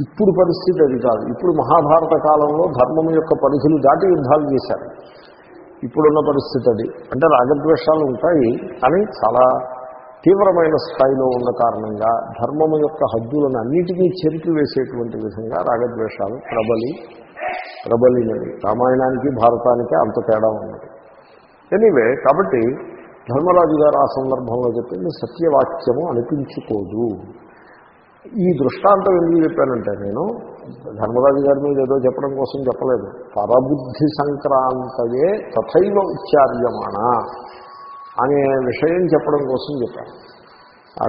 ఇప్పుడు పరిస్థితి అది కాదు. ఇప్పుడు మహాభారత కాలంలో ధర్మం యొక్క పరిధులు దాటి యుద్ధాలు చేశారు. ఇప్పుడున్న పరిస్థితి అది. అంటే రాగద్వేషాలు ఉంటాయి కానీ చాలా తీవ్రమైన స్థాయిలో ఉన్న కారణంగా ధర్మము యొక్క హద్దులను అన్నిటినీ చెరిపివేసేటువంటి విధంగా రాగద్వేషాలు ప్రబలి ప్రబలినవి. రామాయణానికి భారతానికి అంత తేడా ఉన్నది. ఎనీవే కాబట్టి ధర్మరాజు గారు ఆ సందర్భంలో చెప్పింది సత్యవాక్యము అనిపించుకోదు. ఈ దృష్టాంతం ఎందుకు చెప్పానంటే నేను ధర్మరాజు గారి మీద ఏదో చెప్పడం కోసం చెప్పలేదు. పరబుద్ధి సంక్రాంతయే తథైవ ఉచ్చార్యమాణ అనే విషయం చెప్పడం కోసం చెప్పాను.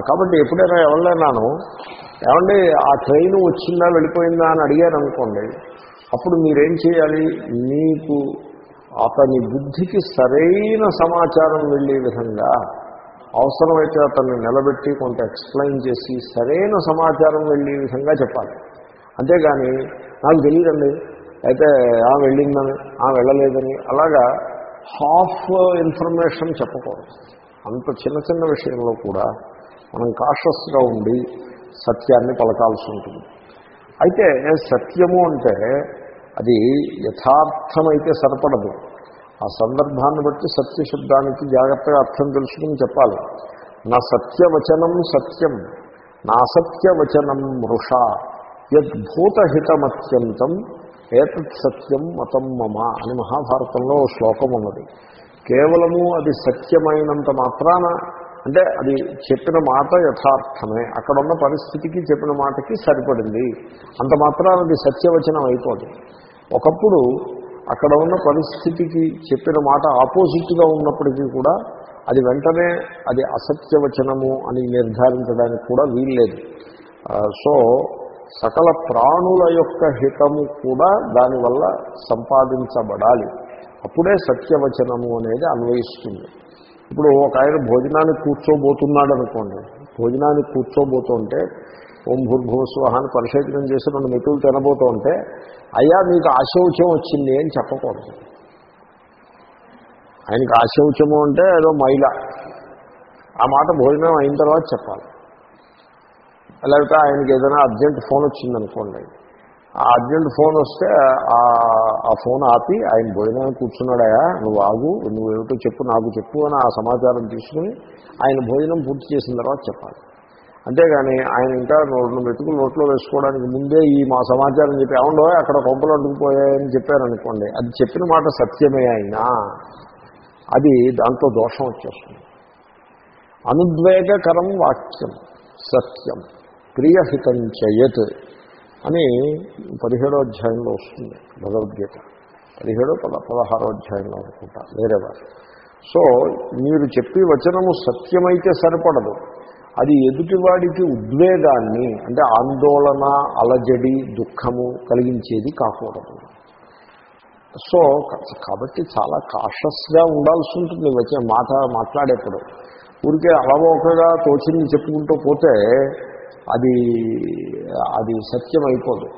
కాబట్టి ఎప్పుడైనా ఎవరినైనాను ఏమండి ఆ ట్రైన్ వచ్చిందా వెళ్ళిపోయిందా అని అడిగారు అనుకోండి అప్పుడు మీరేం చేయాలి? మీకు అతని బుద్ధికి సరైన సమాచారం వెళ్ళే విధంగా అవసరమైతే అతన్ని నిలబెట్టి కొంత ఎక్స్ప్లెయిన్ చేసి సరైన సమాచారం వెళ్ళే విధంగా చెప్పాలి. అంతేగాని నాకు తెలియదండి. అయితే ఆ వెళ్ళిందని ఆ వెళ్ళలేదని అలాగా హాఫ్ ఇన్ఫర్మేషన్ చెప్పకూడదు. అంత చిన్న చిన్న విషయంలో కూడా మనం కాషస్గా ఉండి సత్యాన్ని పలకాల్సి ఉంటుంది. అయితే సత్యము అంటే అది యథార్థమైతే సరిపడదు. ఆ సందర్భాన్ని బట్టి సత్య శబ్దానికి జాగ్రత్తగా అర్థం తెలుసుకుని చెప్పాలి. నా సత్యవచనం సత్యం నా సత్యవచనం మృష యద్భూతహితమత్యంతం ఏతత్ సత్యం మతం మమ అని మహాభారతంలో శ్లోకం ఉన్నది. కేవలము అది సత్యమైనంత మాత్రాన అంటే అది చెప్పిన మాట యథార్థమే అక్కడ ఉన్న పరిస్థితికి చెప్పిన మాటకి సరిపడింది. అంత మాత్రాన అది సత్యవచనం అయిపోదు. ఒకప్పుడు అక్కడ ఉన్న పరిస్థితికి చెప్పిన మాట ఆపోజిట్గా ఉన్నప్పటికీ కూడా అది వెంటనే అది అసత్యవచనము అని నిర్ధారించడానికి కూడా వీల్లేదు. సో సకల ప్రాణుల యొక్క హితము కూడా దానివల్ల సంపాదించబడాలి. అప్పుడే సత్యవచనము అనేది అన్వయిస్తుంది. ఇప్పుడు ఒక ఆయన భోజనానికి కూర్చోబోతున్నాడు అనుకోండి భోజనానికి కూర్చోబోతుంటే ఓం భూర్భువస్వహ పరిశోధనం చేసి రెండు మెతులు తినబోతుంటే అయ్యా మీకు ఆశౌచ్యం వచ్చింది అని చెప్పకూడదు. ఆయనకి ఆశౌచము అంటే ఏదో మైల. ఆ మాట భోజనం అయిన తర్వాత చెప్పాలి. లేకపోతే ఆయనకి ఏదైనా అర్జెంట్ ఫోన్ వచ్చిందనుకోండి. ఆ అర్జెంట్ ఫోన్ వస్తే ఆ- ఆ ఫోన్ ఆపి ఆయన భోజనానికి కూర్చున్నాడయా? నువ్వు ఆగు నువ్వు ఏమిటో చెప్పు నాకు చెప్పు అని ఆ సమాచారం తీసుకుని ఆయన భోజనం పూర్తి చేసిన తర్వాత చెప్పాలి. అంతేగాని ఆయన ఇంకా రెండు మెతుకులు నోట్లో వేసుకోవడానికి ముందే ఈ మా సమాచారం చెప్పి ఏమండో అక్కడ కొంపలు అడ్డుకుపోయాయని చెప్పారనుకోండి అది చెప్పిన మాట సత్యమే అయినా అది దాంతో దోషం వచ్చేస్తుంది. అనుద్వేగకరం వాక్యం సత్యం ప్రియహితం చేయత్ అని పదిహేడో అధ్యాయంలో వస్తుంది భగవద్గీత. పదిహేడో పద పదహారో అధ్యాయంలో అనుకుంటా వేరే వారు సో మీరు చెప్పి వచనము సత్యమైతే సరిపడదు. అది ఎదుటివాడికి ఉద్వేగాన్ని అంటే ఆందోళన అలజడి దుఃఖము కలిగించేది కాకూడదు. సో కాబట్టి చాలా కాషస్గా ఉండాల్సి ఉంటుంది వచ్చే మాట మాట్లాడేప్పుడు. ఊరికే అలవోకగా తోచింది చెప్పుకుంటూ పోతే అది అది సత్యం అయిపోదు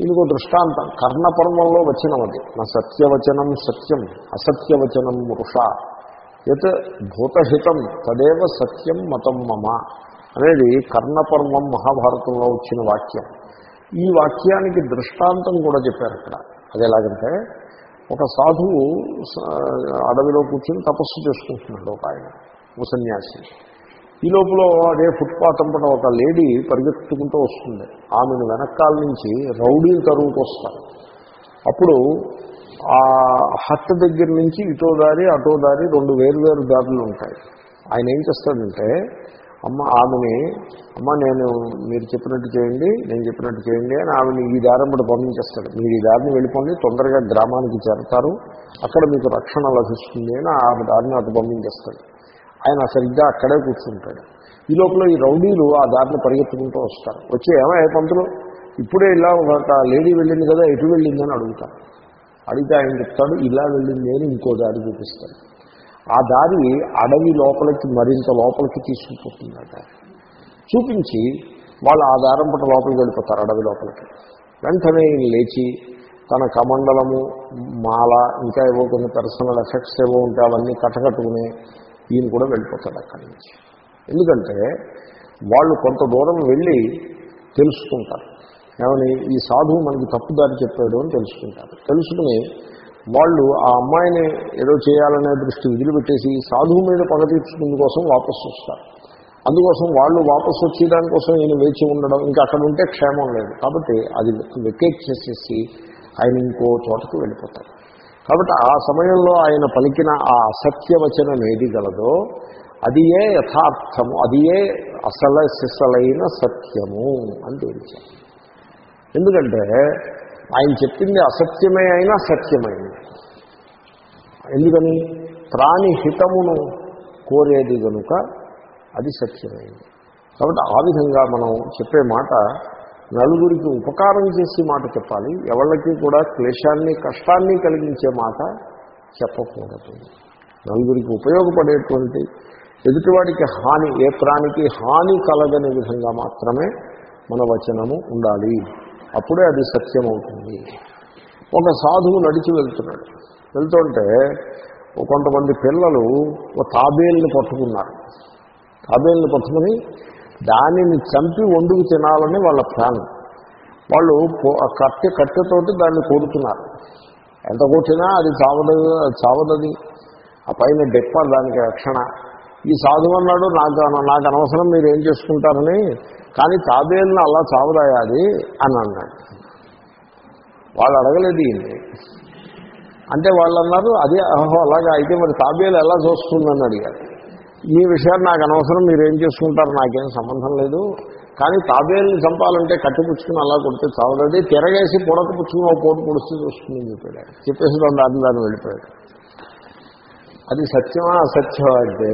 ఇందుకో దృష్టాంతం. కర్ణపర్వంలో వచనం అది నా సత్యవచనం సత్యం అసత్యవచనం వృష. యత్ భూతహితం తదేవ సత్యం మతం మమ అనేది కర్ణపర్వం మహాభారతంలో వచ్చిన వాక్యం. ఈ వాక్యానికి దృష్టాంతం కూడా చెప్పారు అక్కడ అది ఎలాగంటే ఒక సాధువు అడవిలో కూర్చొని తపస్సు చేసుకుంటున్నాడు ఒక ఆయన ఓ ఈ లోపల అదే ఫుట్పాత్ అంపట ఒక లేడీ పరిగెత్తుకుంటూ వస్తుంది. ఆమెను వెనకాల నుంచి రౌడీలు తరువుకు అప్పుడు ఆ హత్త దగ్గర నుంచి ఇటో దారి అటో దారి రెండు వేరువేరు దారులు ఉంటాయి. ఆయన ఏం చేస్తాడంటే అమ్మ ఆమెని అమ్మ నేను మీరు చెప్పినట్టు చేయండి నేను చెప్పినట్టు చేయండి అని ఆమెను ఈ దారం కూడా పంపించేస్తాడు. మీరు ఈ దారిని వెళ్ళిపోండి తొందరగా గ్రామానికి చేరతారు అక్కడ మీకు రక్షణ లభిస్తుంది అని ఆమె దారిని అటు పంపించేస్తాడు. ఆయన సరిగ్గా అక్కడే కూర్చుంటాడు. ఈ లోపల ఈ రౌడీలు ఆ దారిని పరిగెత్తుకుంటూ వస్తారు. వచ్చి ఏమయ్య పంతులు ఇప్పుడే ఇలా ఒక లేడీ వెళ్ళింది కదా ఎటు వెళ్ళిందని అడుగుతారు. అడిగితే ఆయన చెప్తాడు ఇలా వెళ్ళింది అని ఇంకో దారి చూపిస్తాడు ఆ దారి అడవి లోపలికి మరింత లోపలికి తీసుకుపోతుంది ఆ దారి చూపించి వాళ్ళు ఆ దారం పట్ల లోపలికి వెళ్ళిపోతారు అడవి లోపలికి. వెంటనే ఈయన లేచి తన కమండలము మాల ఇంకా ఏవో కొన్ని పర్సనల్ ఎఫెక్ట్స్ ఏవో ఉంటే అవన్నీ కట్టకట్టుకుని ఈయన కూడా వెళ్ళిపోతాడు అక్కడి నుంచి. ఎందుకంటే వాళ్ళు కొంత దూరం వెళ్ళి తెలుసుకుంటారు. ఏమని ఈ సాధువు మనకి తప్పుదారి చెప్పాడు అని తెలుసుకుంటారు. తెలుసుకుని వాళ్ళు ఆ అమ్మాయిని ఏదో చేయాలనే దృష్టి వదిలిపెట్టేసి సాధువు మీద పగ తీర్చుకునే కోసం వాపసు వస్తారు. అందుకోసం వాళ్ళు వాపసు వచ్చేదానికోసం ఈయన వేచి ఉండడం ఇంకా అక్కడ ఉంటే క్షేమం లేదు. కాబట్టి అది వెకేట్ చేసేసి ఆయన ఇంకో చోటకు వెళ్ళిపోతారు. కాబట్టి ఆ సమయంలో ఆయన పలికిన ఆ అసత్యవచనం ఏది గలదో అది ఏ యథార్థము అది ఏ అసల సిసలైన సత్యము అని తేల్చారు. ఎందుకంటే ఆయన చెప్పింది అసత్యమే అయినా సత్యమైంది. ఎందుకని? ప్రాణి హితమును కోరేది కనుక అది సత్యమైంది. కాబట్టి ఆ విధంగా మనం చెప్పే మాట నలుగురికి ఉపకారం చేసి మాట చెప్పాలి. ఎవళ్ళకి కూడా క్లేశాన్ని కష్టాన్ని కలిగించే మాట చెప్పకూడదు. నలుగురికి ఉపయోగపడేటువంటి ఎదుటివాడికి హాని ఏ ప్రాణికి హాని కలగని విధంగా మాత్రమే మన వచనము ఉండాలి. అప్పుడే అది సత్యం అవుతుంది ఒక సాధువు నడిచి వెళ్తున్నాడు. వెళ్తుంటే కొంతమంది పిల్లలు ఒక తాబేల్ని పట్టుకున్నారు. తాబేల్ని పట్టుకుని దానిని చంపి వండుకు తినాలని వాళ్ళ ప్లాన్ వాళ్ళు ఆ కట్టె కట్టెతోటి దాన్ని కొడుతున్నారు. ఎంత కొట్టినా అది చావదది అది చావదది. ఆ పైన డెప్ప దానికి రక్షణ. ఈ సాధువు అన్నాడు నాకు నాకు అనవసరం మీరు ఏం చేసుకుంటారని కానీ తాబేల్ని అలా చావరాయాలి అది అని అన్నాడు. వాళ్ళు అడగలేదు ఈయన్ని. అంటే వాళ్ళు అన్నారు అదే అహో అలాగా అయితే మరి తాబేలు ఎలా చూస్తుందని అడిగారు. మీ విషయాన్ని నాకు అనవసరం మీరు ఏం చేసుకుంటారు నాకేం సంబంధం లేదు. కానీ తాబేల్ని చంపాలంటే కట్టిపుచ్చుకుని అలా కొడితే చావదది తిరగేసి పొడక పుచ్చుకుని ఒక పోటు పొడిస్తే చూస్తుందని చెప్పాడు. చెప్పేసి రెండు దాన్ని దాన్ని వెళ్ళిపోయాడు. అది సత్యమా అసత్యమా అంటే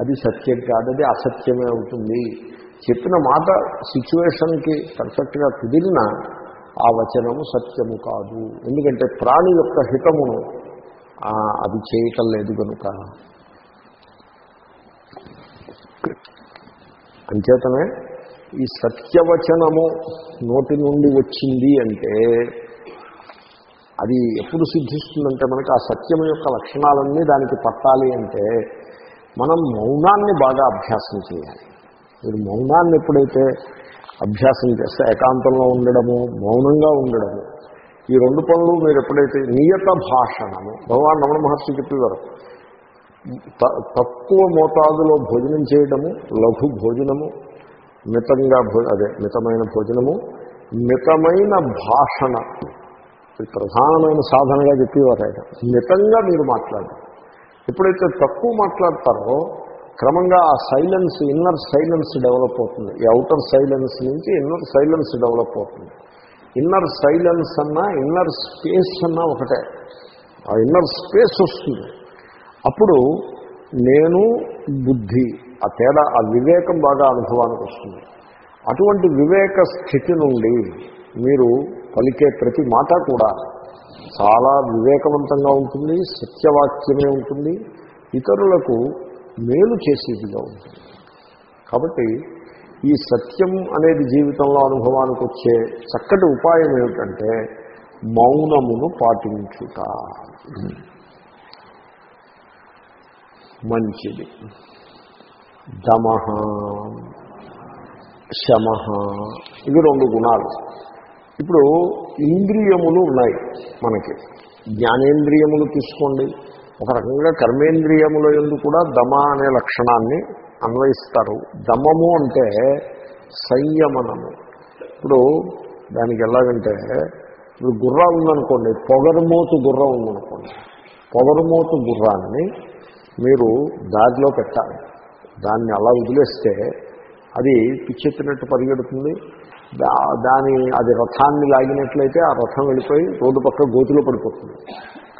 అది సత్యం కాదు అది అసత్యమే అవుతుంది. చెప్పిన మాట సిచ్యువేషన్కి పర్ఫెక్ట్గా కుదిరిన ఆ వచనము సత్యము కాదు. ఎందుకంటే ప్రాణి యొక్క హితమును అది చేయటం లేదు కనుక అంచేతనే ఈ సత్యవచనము నోటి నుండి వచ్చింది అంటే అది ఎప్పుడు సిద్ధిస్తుందంటే మనకి ఆ సత్యం యొక్క లక్షణాలన్నీ దానికి పట్టాలి అంటే మనం మౌనాన్ని బాగా అభ్యాసం చేయాలి. మీరు మౌనాన్ని ఎప్పుడైతే అభ్యాసం చేస్తే ఏకాంతంలో ఉండడము మౌనంగా ఉండడము ఈ రెండు పనులు మీరు ఎప్పుడైతే నియత భాషణము భగవాన్ రమణ మహర్షి చెప్పేవారు. త- తక్కువ మోతాదులో భోజనం చేయడము లఘు భోజనము మితంగా భో అదే మితమైన భోజనము మితమైన భాషణ. ప్రధానమైన సాధనగా చెప్పేవారు ఆయన. మితంగా మీరు మాట్లాడారు. ఎప్పుడైతే తక్కువ మాట్లాడతారో క్రమంగా ఆ సైలెన్స్ ఇన్నర్ సైలెన్స్ డెవలప్ అవుతుంది. ఈ అవుటర్ సైలెన్స్ నుంచి ఇన్నర్ సైలెన్స్ డెవలప్ అవుతుంది. ఇన్నర్ సైలెన్స్ అన్నా ఇన్నర్ స్పేస్ అన్నా ఒకటే. ఆ ఇన్నర్ స్పేస్ వస్తుంది. అప్పుడు నేను బుద్ధి ఆ తేడా ఆ వివేకం బాగా అనుభవానికి వస్తుంది. అటువంటి వివేక స్థితి నుండి మీరు పలికే ప్రతి మాట కూడా చాలా వివేకవంతంగా ఉంటుంది సత్యవాక్యమే ఉంటుంది. ఇతరులకు మేలు చేసేదిగా ఉంటుంది కాబట్టి ఈ సత్యం అనేది జీవితంలో అనుభవానికి వచ్చే చక్కటి ఉపాయం ఏమిటంటే మౌనమును పాటించుట. మంచిది. దమ శమ ఇవి రెండు గుణాలు. ఇప్పుడు ఇంద్రియములు ఉన్నాయి మనకి. జ్ఞానేంద్రియములు తీసుకోండి. ఒక రకంగా కర్మేంద్రియముల ఎందు కూడా దమ అనే లక్షణాన్ని అన్వయిస్తారు. దమము అంటే సంయమనము. ఇప్పుడు దానికి ఎలాగంటే ఇప్పుడు గుర్ర ఉందనుకోండి పొగరుమోతు గుర్ర ఉందనుకోండి. పొగరుమోతు గుర్రాన్ని మీరు దారిలో పెట్టాలి. దాన్ని అలా వదిలేస్తే అది పిచ్చెత్తినట్టు పరిగెడుతుంది. దాని అది రథాన్ని లాగినట్లయితే ఆ రథం వెళ్ళిపోయి రోడ్డు పక్క గోతిలో పడిపోతుంది.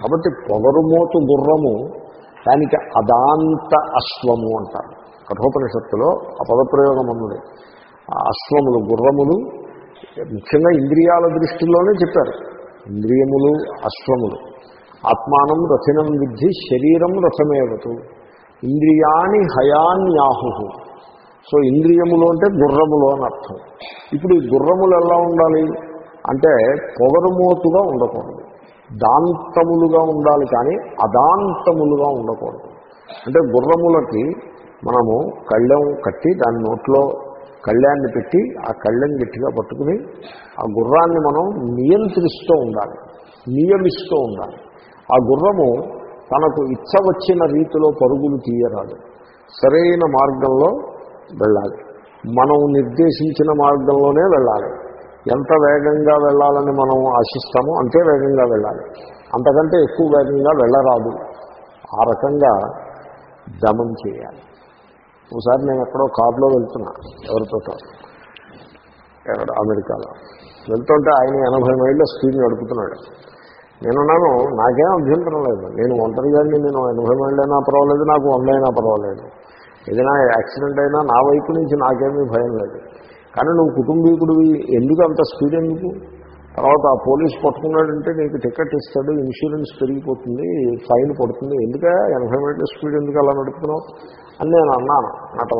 కాబట్టి పొగరుమోతు గుర్రము దానికి అదాంత అశ్వము అంటారు. కఠోపనిషత్తులో ఆ పదప్రయోగం ఉన్నది అశ్వములు గుర్రములు ముఖ్యంగా ఇంద్రియాల దృష్టిలోనే చెప్పారు. ఇంద్రియములు అశ్వములు. ఆత్మానం రథినం విద్ధి శరీరం రథమేవతు. ఇంద్రియాణి హయాన్యాహు. సో ఇంద్రియములు అంటే గుర్రములు అని అర్థం. ఇప్పుడు ఈ గుర్రములు ఎలా ఉండాలి? అంటే పొగరుమోతుగా ఉండకూడదు. దాంతములుగా ఉండాలి కానీ అదాంతములుగా ఉండకూడదు. అంటే గుర్రములకి మనము కళ్ళెం కట్టి దాని నోట్లో కళ్యాన్ని పెట్టి ఆ కళ్ళెం గట్టిగా పట్టుకుని ఆ గుర్రాన్ని మనం నియంత్రిస్తూ ఉండాలి. నియమిస్తూ ఉండాలి. ఆ గుర్రము తనకు ఇచ్చ వచ్చిన రీతిలో పరుగులు తీయరాదు. సరైన మార్గంలో వెళ్ళాలి. మనం నిర్దేశించిన మార్గంలోనే వెళ్ళాలి. ఎంత వేగంగా వెళ్ళాలని మనం ఆశిస్తామో అంతే వేగంగా వెళ్ళాలి. అంతకంటే ఎక్కువ వేగంగా వెళ్ళరాదు. ఆ రకంగా దమం చేయాలి. ఒకసారి నేను ఎక్కడో కారులో వెళ్తున్నా ఎవరితో ఎక్కడ? అమెరికాలో. వెళ్తుంటే ఆయన ఎనభై మైళ్ళ స్పీడ్ నడుపుతున్నాడు. నేనున్నాను నాకేం అభ్యంతరం లేదు. నేను ఒంటరిగాని నేను ఎనభై మైళ్ళైనా పర్వాలేదు నాకు వంద అయినా పర్వాలేదు. ఏదైనా యాక్సిడెంట్ అయినా నా వైపు నుంచి నాకేమీ భయం లేదు. కానీ నువ్వు కుటుంబీకుడివి ఎందుకు అంత స్పీడ్ ఎందుకు? తర్వాత ఆ పోలీస్ పట్టుకున్నాడంటే నీకు టికెట్ ఇస్తాడు ఇన్సూరెన్స్ పెరిగిపోతుంది ఫైన్ పడుతుంది. ఎందుకే? ఎనభై మీటర్ల స్పీడ్ ఎందుకు అలా నడుపుతున్నావు? అని నేను అన్నాను నాట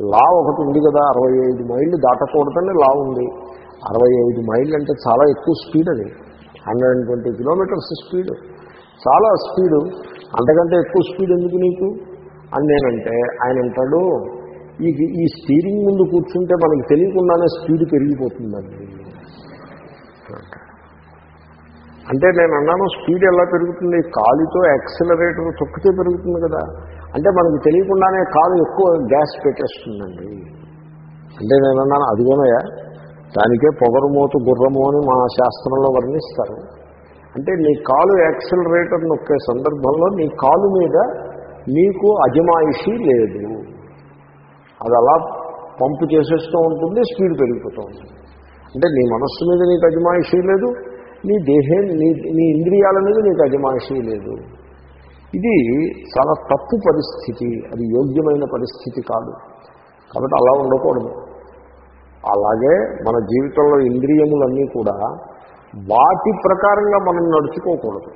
లా ఒకటి ఉంది కదా అరవై ఐదు మైళ్ళు దాటకూడదని లా ఉంది. అరవై ఐదు మైళ్ళు అంటే చాలా ఎక్కువ స్పీడ్ అది. Hundred and twenty kilometers speed. చాలా స్పీడు. అంతకంటే ఎక్కువ స్పీడ్ ఎందుకు నీకు? అని నేనంటే ఆయన అంటాడు ఈ ఈ స్టీరింగ్ ముందు కూర్చుంటే మనకు తెలియకుండానే స్పీడ్ పెరిగిపోతుందండి. అంటే నేను అన్నాను స్పీడ్ ఎలా పెరుగుతుంది? కాలుతో యాక్సిలరేటర్ తొక్కితే పెరుగుతుంది కదా. అంటే మనకు తెలియకుండానే కాలు ఎక్కువ గ్యాస్ పెట్టేస్తుందండి. అంటే నేను అన్నాను అదిగోనయా దానికే పొగరుమోతు గుర్రము అని మా శాస్త్రంలో వర్ణిస్తారు. అంటే నీ కాలు యాక్సిలరేటర్ నొక్కే సందర్భంలో నీ కాలు మీద నీకు అజమాయిషీ లేదు. అది అలా పంపు చేసేస్తూ ఉంటుంది స్పీడ్ పెరిగిపోతూ ఉంటుంది. అంటే నీ మనస్సు మీద నీకు అజమాయిషీ లేదు నీ దేహం నీ నీ ఇంద్రియాల మీద నీకు అజమాయిషీ లేదు. ఇది చాలా తప్పు పరిస్థితి అది యోగ్యమైన పరిస్థితి కాదు. కాబట్టి అలా ఉండకూడదు. అలాగే మన జీవితంలో ఇంద్రియములన్నీ కూడా వాటి ప్రకారంగా మనం నడుచుకోకూడదు.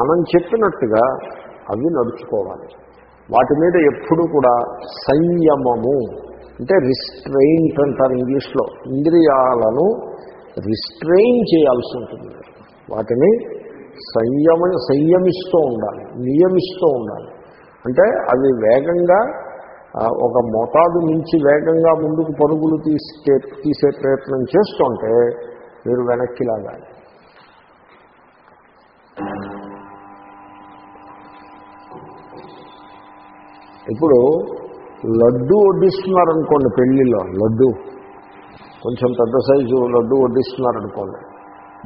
మనం చెప్పినట్టుగా అవి నడుచుకోవాలి. వాటి మీద ఎప్పుడు కూడా సంయమము అంటే రిస్ట్రెయింట్ అంటారు ఇంగ్లీష్లో. ఇంద్రియాలను రిస్ట్రెయిన్ చేయాల్సి ఉంటుంది. వాటిని సంయమ సంయమిస్తూ ఉండాలి నియమిస్తూ ఉండాలి. అంటే అవి వేగంగా ఒక మోతాదు నుంచి వేగంగా ముందుకు పరుగులు తీసే తీసే ప్రయత్నం చేస్తుంటే మీరు వెనక్కి లాగాలి. ఇప్పుడు లడ్డు వడ్డిస్తున్నారనుకోండి పెళ్ళిలో లడ్డు. కొంచెం పెద్ద సైజు లడ్డు వడ్డిస్తున్నారనుకోండి.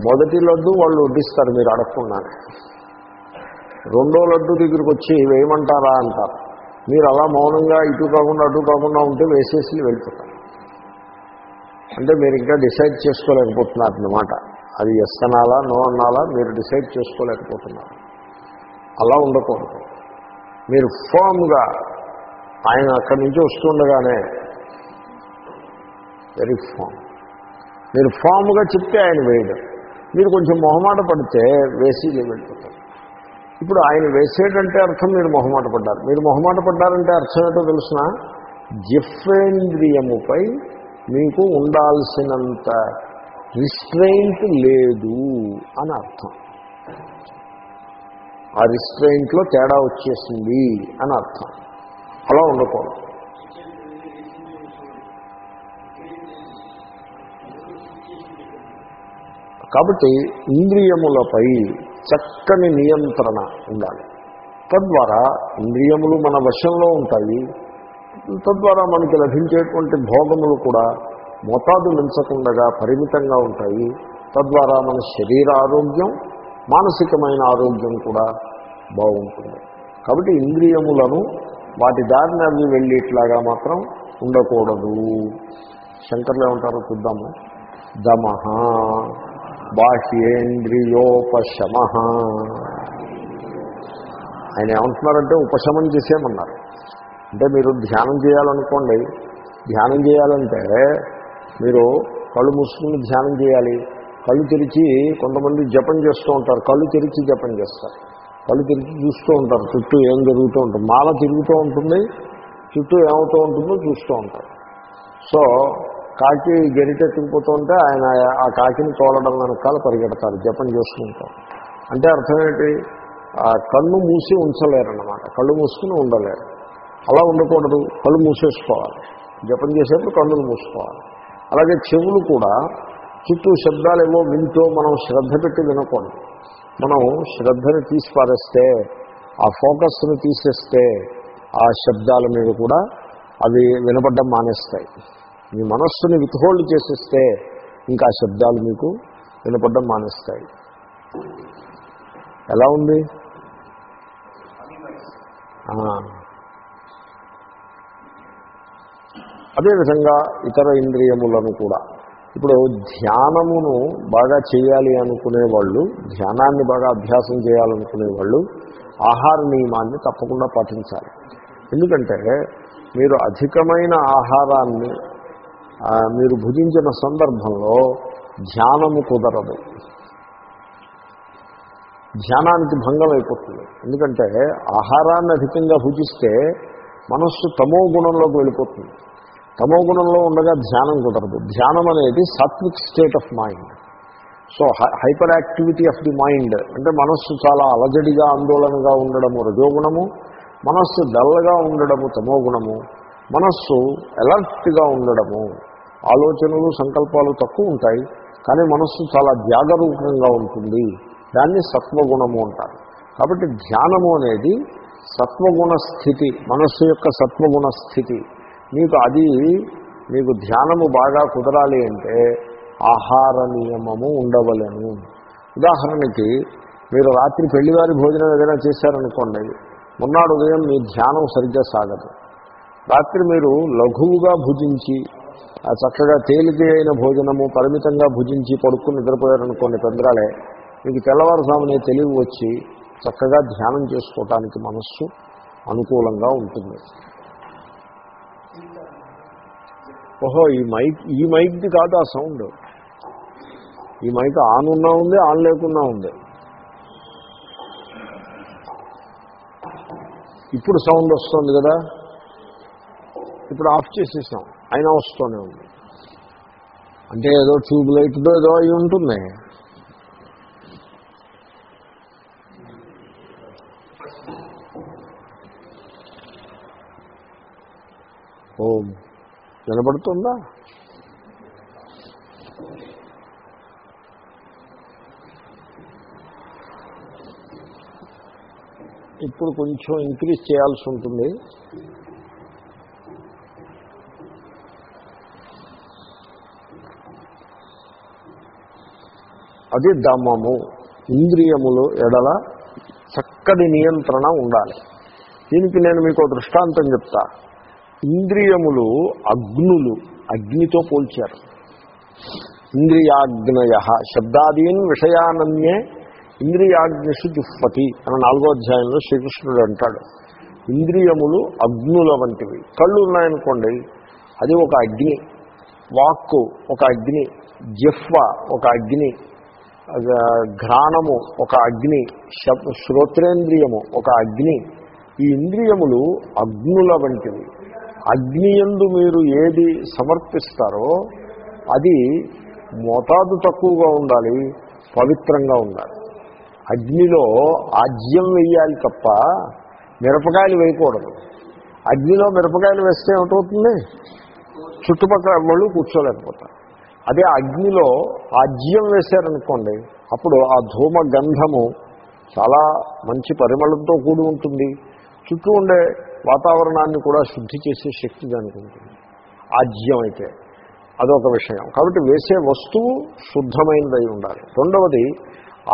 మొదటి లడ్డు వాళ్ళు వడ్డిస్తారు మీరు అడగకుండానే. రెండో లడ్డు దగ్గరికి వచ్చి వేయమంటారా అంటారు. మీరు అలా మౌనంగా ఇటు కాకుండా అటు కాకుండా ఉంటే వేసేసి వెళ్ళిపోతారు. అంటే మీరు ఇంకా డిసైడ్ చేసుకోలేకపోతున్నారు అన్నమాట. అది ఎస్ అనాలా నో అనాలా మీరు డిసైడ్ చేసుకోలేకపోతున్నారు. అలా ఉండకూడదు. మీరు ఫామ్గా ఆయన అక్కడి నుంచి వస్తుండగానే వెరీ ఫామ్ మీరు ఫామ్గా చెప్తే ఆయన వేయడం. మీరు కొంచెం మొహమాట పడితే వేసి వెళ్ళిపోతారు ఇప్పుడు ఆయన వేసేటంటే అర్థం మీరు మొహమాట పడ్డారు. మీరు మొహమాట పడ్డారంటే అర్థం ఏంటో తెలుసిన? జిఫ్రేంద్రియముపై మీకు ఉండాల్సినంత రిస్ట్రెయింట్ లేదు అని అర్థం. ఆ రిస్ట్రెయింట్లో తేడా వచ్చేసింది అని అర్థం. అలా ఉండకూడదు. కాబట్టి ఇంద్రియములపై చక్కని నియంత్రణ ఉండాలి. తద్వారా ఇంద్రియములు మన వశంలో ఉంటాయి. తద్వారా మనకి లభించేటువంటి భోగములు కూడా మోతాదు మించకుండా పరిమితంగా ఉంటాయి. తద్వారా మన శరీర ఆరోగ్యం మానసికమైన ఆరోగ్యం కూడా బాగుంటుంది. కాబట్టి ఇంద్రియములను వాటి దారిని అవి వెళ్ళేట్లాగా మాత్రం ఉండకూడదు. శంకర్లు ఏమంటారో చూద్దాము. దమహ బాహ్యేంద్రియోపశమ. ఆయన ఏమంటున్నారంటే ఉపశమం చేసేమన్నారు అంటే మీరు ధ్యానం చేయాలనుకోండి ధ్యానం చేయాలంటే మీరు కళ్ళు మూసుకుని ధ్యానం చేయాలి. కళ్ళు తెరిచి కొంతమంది జపం చేస్తూ ఉంటారు. కళ్ళు తెరిచి జపం చేస్తారు. వాళ్ళు తిరిగి చూస్తూ ఉంటారు. చుట్టూ ఏం జరుగుతూ ఉంటుంది? మాల తిరుగుతూ ఉంటుంది చుట్టూ ఏమవుతూ ఉంటుందో చూస్తూ ఉంటారు. సో కాకి గెరిటెత్తుకుపోతూ ఉంటే ఆయన ఆ కాకిని తోలడం వెనకాల పరిగెడతారు జపం చేసుకుంటారు. అంటే అర్థం ఏంటి? ఆ కన్ను మూసి ఉంచలేరన్నమాట. కళ్ళు మూసుకుని ఉండలేరు. అలా ఉండకూడదు. కళ్ళు మూసేసుకోవాలి. జపం చేసేప్పుడు కన్నులు మూసుకోవాలి. అలాగే చెవులు కూడా చుట్టూ శబ్దాలు ఏమో వింటూ మనం శ్రద్ధ పెట్టి వినకూడదు. మనం శ్రద్ధని తీసిపారేస్తే ఆ ఫోకస్ని తీసేస్తే ఆ శబ్దాల మీద కూడా అవి వినపడ్డం మానేస్తాయి. మీ మనస్సుని విత్హోల్డ్ చేసేస్తే ఇంకా ఆ శబ్దాలు మీకు వినపడ్డం మానేస్తాయి. ఎలా ఉంది? అదేవిధంగా ఇతర ఇంద్రియములను కూడా ఇప్పుడు ధ్యానమును బాగా చేయాలి అనుకునే వాళ్ళు ధ్యానాన్ని బాగా అభ్యాసం చేయాలనుకునే వాళ్ళు ఆహార నియమాన్ని తప్పకుండా పాటించాలి. ఎందుకంటే మీరు అధికమైన ఆహారాన్ని మీరు భుజించిన సందర్భంలో ధ్యానము కుదరదు. ధ్యానానికి భంగం అయిపోతుంది. ఎందుకంటే ఆహారాన్ని అధికంగా భుజిస్తే మనస్సు తమో గుణంలోకి వెళ్ళిపోతుంది. తమో గుణంలో ఉండగా ధ్యానం కుదరదు. ధ్యానం అనేది sattvic state of mind so hyperactivity of the mind అంటే మనస్సు చాలా అలజడిగా ఆందోళనగా ఉండడము రజోగుణము. మనస్సు డల్గా ఉండడము తమో గుణము మనస్సు అలర్ట్గా ఉండడము. ఆలోచనలు సంకల్పాలు తక్కువ ఉంటాయి కానీ మనస్సు చాలా జాగరూకంగా ఉంటుంది. దాన్ని సత్వగుణము అంటారు. కాబట్టి ధ్యానము అనేది సత్వగుణ స్థితి మనస్సు యొక్క సత్వగుణ స్థితి. మీకు అది మీకు ధ్యానము బాగా కుదరాలి అంటే ఆహార నియమము ఉండవలను. ఉదాహరణకి మీరు రాత్రి పెళ్ళివారి భోజనం ఏదైనా చేశారనుకోండి మొన్నాడు ఉదయం మీ ధ్యానం సరిగ్గా సాగదు. రాత్రి మీరు లఘువుగా భుజించి చక్కగా తేలిక అయిన భోజనము పరిమితంగా భుజించి పడుకుని నిద్రపోయారనుకోండి పెందరాలే మీకు తెల్లవారుజామునే తెలివి వచ్చి చక్కగా ధ్యానం చేసుకోవటానికి మనస్సు అనుకూలంగా ఉంటుంది. ఓహో ఈ మైక్ ఈ మైక్ది కాదు ఆ సౌండ్. ఈ మైక్ ఆన్ ఉన్నా ఉంది ఆన్ లేకున్నా ఉంది. ఇప్పుడు సౌండ్ వస్తుంది కదా? ఇప్పుడు ఆఫ్ చేసేసాం అయినా వస్తూనే ఉంది. అంటే ఏదో ట్యూబ్ లైట్తో ఏదో అయి ఉంటుంది. ఓ. వినపడుతుందా ఇప్పుడు కొంచెం ఇంక్రీజ్ చేయాల్సి ఉంటుంది. అది దమము. ఇంద్రియములు ఎడల చక్కటి నియంత్రణ ఉండాలి. దీనికి నేను మీకు దృష్టాంతం చెప్తా. ఇంద్రియములు అగ్నులు అగ్నితో పోల్చారు. ఇంద్రియాగ్నయ శబ్దాదీన్ విషయానన్యే ఇంద్రియాగ్నిషు జుఫ్పతి అని నాలుగో అధ్యాయంలో శ్రీకృష్ణుడు అంటాడు. ఇంద్రియములు అగ్నుల వంటివి. కళ్ళు ఉన్నాయనుకోండి అది ఒక అగ్ని. వాక్కు ఒక అగ్ని. జిహ్వ ఒక అగ్ని. ఘ్రాణము ఒక అగ్ని. శబ్ శ్రోత్రేంద్రియము ఒక అగ్ని. ఈ ఇంద్రియములు అగ్నుల వంటివి. అగ్నియందు మీరు ఏది సమర్పిస్తారో అది మోతాదు తక్కువగా ఉండాలి పవిత్రంగా ఉండాలి. అగ్నిలో ఆజ్యం వేయాలి తప్ప మిరపకాయలు వేయకూడదు. అగ్నిలో మిరపకాయలు వేస్తే ఏమిటవుతుంది చుట్టుపక్కల వాళ్ళు కూర్చోలేకపోతారు. అదే అగ్నిలో ఆజ్యం వేశారనుకోండి అప్పుడు ఆ ధూమ గంధము చాలా మంచి పరిమళంతో కూడి ఉంటుంది. చుట్టూ ఉండే వాతావరణాన్ని కూడా శుద్ధి చేసే శక్తి దానికి ఉంటుంది. ఆజ్యం అయితే అదొక విషయం. కాబట్టి వేసే వస్తువు శుద్ధమైనదై ఉండాలి. రెండవది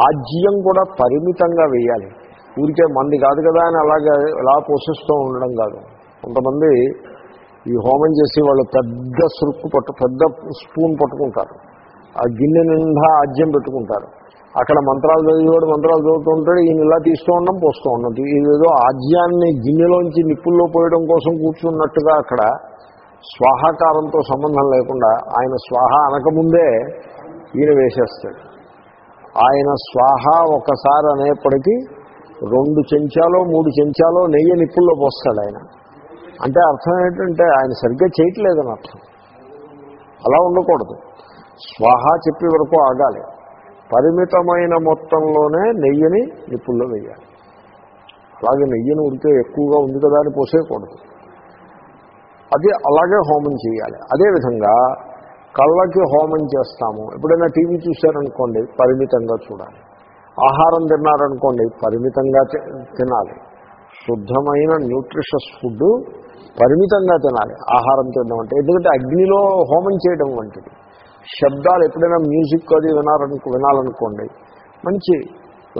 ఆజ్యం కూడా పరిమితంగా వేయాలి. ఊరికే మంది కాదు కదా అని అలాగే ఎలా పోషిస్తూ ఉండడం కాదు. కొంతమంది ఈ హోమం చేసి వాళ్ళు పెద్ద సురుక్కు పట్టు పెద్ద స్పూన్ పట్టుకుంటారు. ఆ గిన్నె నిండా ఆజ్యం పెట్టుకుంటారు. అక్కడ మంత్రాలు చదివేవాడు మంత్రాలు చదువుతూ ఉంటాడు ఈయన ఇలా తీస్తూ ఉండడం పోస్తూ ఉండడం. ఇదేదో ఆజ్యాన్ని గిన్నెలోంచి నిప్పుల్లో పోయడం కోసం కూర్చున్నట్టుగా అక్కడ స్వాహాకారంతో సంబంధం లేకుండా ఆయన స్వాహ అనకముందే ఈయన వేసేస్తాడు. ఆయన స్వాహ ఒకసారి అనేప్పటికీ రెండు చెంచాలో మూడు చెంచాలో నెయ్యి నిప్పుల్లో పోస్తాడు ఆయన. అంటే అర్థం ఏంటంటే ఆయన సరిగ్గా చేయట్లేదని అర్థం. అలా ఉండకూడదు. స్వాహ చెప్పే వరకు ఆగాలి. పరిమితమైన మొత్తంలోనే నెయ్యిని నిప్పుల్లో వేయాలి. అలాగే నెయ్యిని ఉడితే ఎక్కువగా ఉంది కదా అని పోసేయకూడదు. అది అలాగే హోమం చేయాలి. అదేవిధంగా కళ్ళకి హోమం చేస్తాము. ఎప్పుడైనా టీవీ చూశారనుకోండి పరిమితంగా చూడాలి. ఆహారం తిన్నారనుకోండి పరిమితంగా తినాలి. శుద్ధమైన న్యూట్రిషస్ ఫుడ్ పరిమితంగా తినాలి. ఆహారం తినడం అంటే ఎందుకంటే అగ్నిలో హోమం చేయడం వంటిది. శబ్దాలు ఎప్పుడైనా మ్యూజిక్ అది వినాలనుకో వినాలనుకోండి మంచి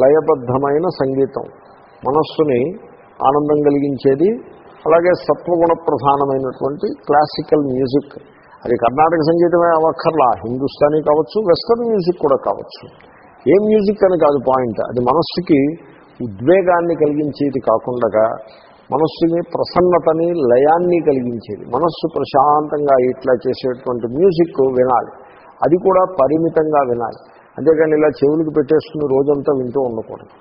లయబద్ధమైన సంగీతం మనస్సుని ఆనందం కలిగించేది అలాగే సత్వగుణ ప్రధానమైనటువంటి క్లాసికల్ మ్యూజిక్. అది కర్ణాటక సంగీతమే అవక్కర్లా హిందుస్థానీ కావచ్చు వెస్టర్న్ మ్యూజిక్ కూడా కావచ్చు. ఏ మ్యూజిక్ అని కాదు పాయింట్. అది మనస్సుకి ఉద్వేగాన్ని కలిగించేది కాకుండా మనస్సుని ప్రసన్నతని లయాన్ని కలిగించేది. మనస్సు ప్రశాంతంగా ఇట్లా చేసేటువంటి మ్యూజిక్ వినాలి. అది కూడా పరిమితంగా వినాలి. అంతేకాని ఇలా చెవులకు పెట్టేసుకుని రోజంతా వింటూ ఉండకూడదు.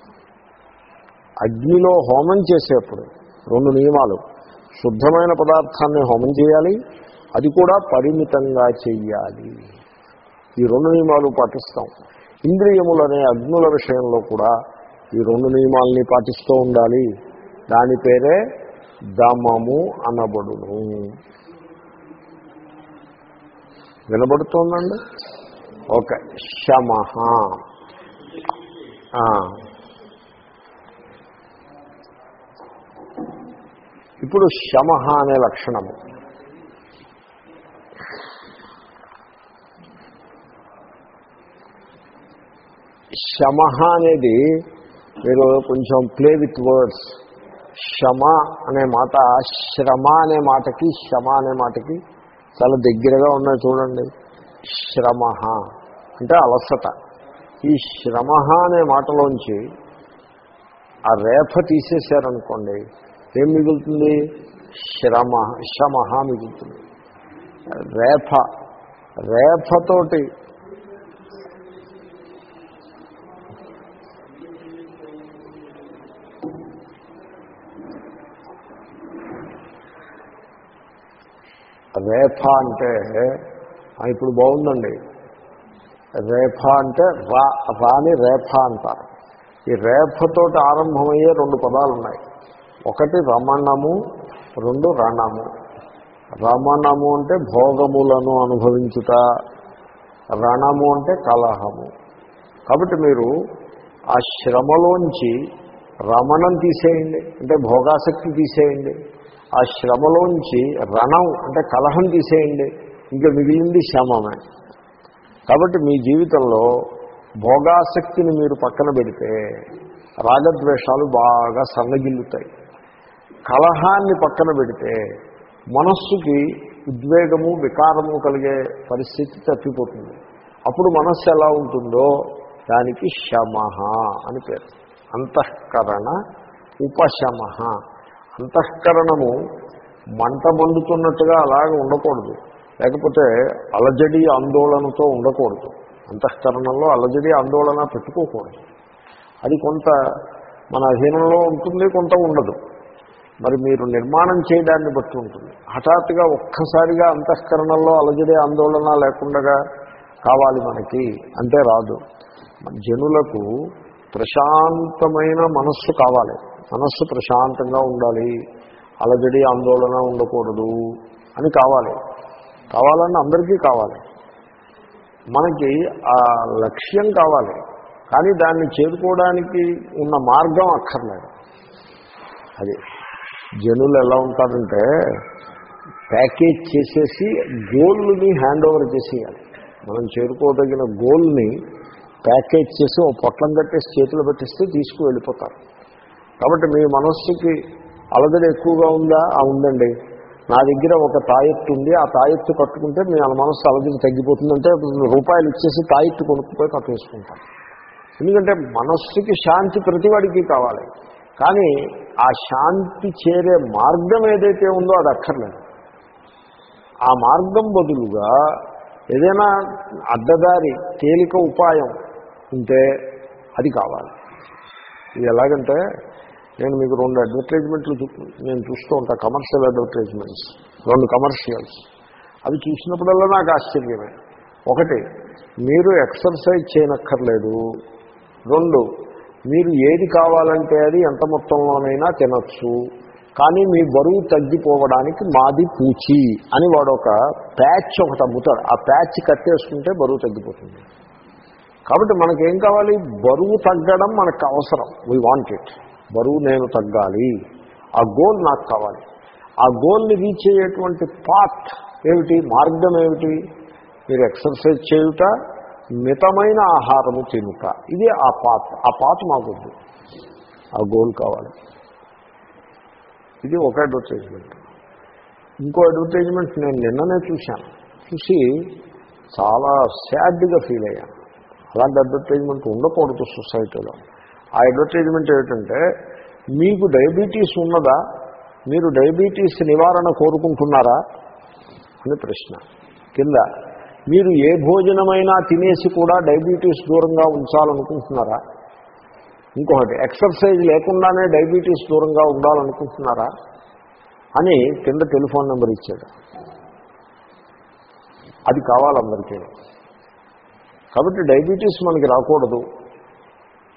అగ్నిలో హోమం చేసేప్పుడు రెండు నియమాలు. శుద్ధమైన పదార్థాన్ని హోమం చేయాలి అది కూడా పరిమితంగా చెయ్యాలి. ఈ రెండు నియమాలు పాటిస్తాం. ఇంద్రియములనే అగ్నుల విషయంలో కూడా ఈ రెండు నియమాలని పాటిస్తూ ఉండాలి. దాని పేరే దమము అనబడును. వినబడుతోందండి? ఓకే. శమ ఇప్పుడు శమ అనే లక్షణము. శమ అనేది మీరు కొంచెం ప్లే విత్ వర్డ్స్. శమ అనే మాట శ్రమ అనే మాటకి శమ అనే మాటకి చాలా దగ్గరగా ఉన్నాయి చూడండి. శ్రమ అంటే అలసట. ఈ శ్రమ అనే మాటలోంచి ఆ రేఫ తీసేశారనుకోండి ఏం మిగులుతుంది? శ్రమ శ్రమ మిగులుతుంది. రేఫ రేఫతోటి రేఫ అంటే ఇప్పుడు బాగుందండి. రేఫ అంటే రా రాని రేఫ అంటారు ఈ రేఫతోటి ఆరంభమయ్యే రెండు పదాలు ఉన్నాయి ఒకటి రమణము రెండు రణము. రమణము అంటే భోగములను అనుభవించుట రణము అంటే కలహము. కాబట్టి మీరు ఆ శ్రమలోంచి రమణం తీసేయండి. అంటే భోగాసక్తి తీసేయండి. ఆ శ్రమలోంచి రణం అంటే కలహం తీసేయండి. ఇంకా మిగిలింది శమమే కాబట్టి మీ జీవితంలో భోగాసక్తిని మీరు పక్కన పెడితే రాగద్వేషాలు బాగా సన్నగిల్లుతాయి కలహాన్ని పక్కన పెడితే మనస్సుకి ఉద్వేగము వికారము కలిగే పరిస్థితి తప్పిపోతుంది. అప్పుడు మనస్సు ఎలా ఉంటుందో దానికి శమ అని పేరు. అంతఃకరణ ఉపశమ అంతఃకరణము మంట మండుతున్నట్టుగా అలాగ ఉండకూడదు. లేకపోతే అలజడి ఆందోళనతో ఉండకూడదు. అంతఃకరణంలో అలజడి ఆందోళన పెట్టుకోకూడదు. అది కొంత మన అధీనంలో ఉంటుంది కొంత ఉండదు. మరి మీరు నిర్మాణం చేయడాన్ని బట్టి ఉంటుంది. హఠాత్తుగా ఒక్కసారిగా అంతఃకరణంలో అలజడి ఆందోళన లేకుండా కావాలి మనకి అంటే రాదు. జనులకు ప్రశాంతమైన మనస్సు కావాలి. మనస్సు ప్రశాంతంగా ఉండాలి అలజడి ఆందోళన ఉండకూడదు అని కావాలి. కావాలని అందరికీ కావాలి. మనకి ఆ లక్ష్యం కావాలి కానీ దాన్ని చేరుకోవడానికి ఉన్న మార్గం అక్కర్లేదు. అది జనులు ఎలా ఉంటారంటే ప్యాకేజ్ చేసేసి గోల్ని హ్యాండ్ ఓవర్ చేసేయాలి. మనం చేరుకోదగిన గోల్ని ప్యాకేజ్ చేసి ఓ పొట్లం కట్టేసి చేతులు తీసుకు తీసుకువెళ్ళిపోతారు. కాబట్టి మీ మనస్సుకి అలజడి ఎక్కువగా ఉందా? ఆ ఉందండి. నా దగ్గర ఒక తాయెత్తు ఉంది. ఆ తాయెత్తు కట్టుకుంటే మీ మనస్సు అలజడి తగ్గిపోతుందంటే రూపాయలు ఇచ్చేసి తాయెత్తు కొనుక్కుపోయి కట్టేసుకుంటాను ఎందుకంటే మనస్సుకి శాంతి ప్రతివాడికి కావాలి. కానీ ఆ శాంతి చేరే మార్గం ఏదైతే ఉందో అది అక్కర్లేదు. ఆ మార్గం బదులుగా ఏదైనా అడ్డదారి తేలిక ఉపాయం ఉంటే అది కావాలి. ఇది ఎలాగంటే నేను మీకు రెండు అడ్వర్టైజ్మెంట్లు చూ- నేను చూస్తూ ఉంటా కమర్షియల్ అడ్వర్టైజ్మెంట్స్ రెండు కమర్షియల్స్ అవి చూసినప్పుడల్లా నాకు ఆశ్చర్యమే. ఒకటి మీరు ఎక్సర్సైజ్ చేయనక్కర్లేదు. రెండు మీరు ఏది కావాలంటే అది ఎంత మొత్తంలోనైనా తినచ్చు. కానీ మీ బరువు తగ్గిపోవడానికి మాది పూచి అని వాడు ఒక ప్యాచ్ ఒకటి అమ్ముతాడు. ఆ ప్యాచ్ కట్టేసుకుంటే బరువు తగ్గిపోతుంది. కాబట్టి మనకేం కావాలి? బరువు తగ్గడం మనకు అవసరం. వీ వాంట్ ఇట్ బరువు నేను తగ్గాలి. ఆ గోల్ నాకు కావాలి. ఆ గోల్ని రీచ్ అయ్యేటువంటి పాత్ ఏమిటి? మార్గం ఏమిటి? మీరు ఎక్సర్సైజ్ చేయుట మితమైన ఆహారము తినుట. ఇది ఆ పాత్ ఆ పాత్ మాకొద్దు. ఆ గోల్ కావాలి. ఇది ఒక అడ్వర్టైజ్మెంట్ ఇంకో అడ్వర్టైజ్మెంట్ నేను నిన్ననే చూశాను. చూసి చాలా సాడ్గా ఫీల్ అయ్యాను. అలాంటి అడ్వర్టైజ్మెంట్ ఉండకూడదు సొసైటీలో ఆ అడ్వర్టైజ్మెంట్ ఏమిటంటే మీకు డయాబెటీస్ ఉన్నదా? మీరు డయాబెటీస్ నివారణ కోరుకుంటున్నారా? అని ప్రశ్న. కింద మీరు ఏ భోజనమైనా తినేసి కూడా డయాబెటీస్ దూరంగా ఉంచాలనుకుంటున్నారా? ఇంకొకటి ఎక్సర్సైజ్ లేకుండానే డయాబెటీస్ దూరంగా ఉండాలనుకుంటున్నారా? అని కింద టెలిఫోన్ నెంబర్ ఇచ్చాడు. అది కావాలందరికీ. కాబట్టి డయాబెటీస్ మనకి రాకూడదు.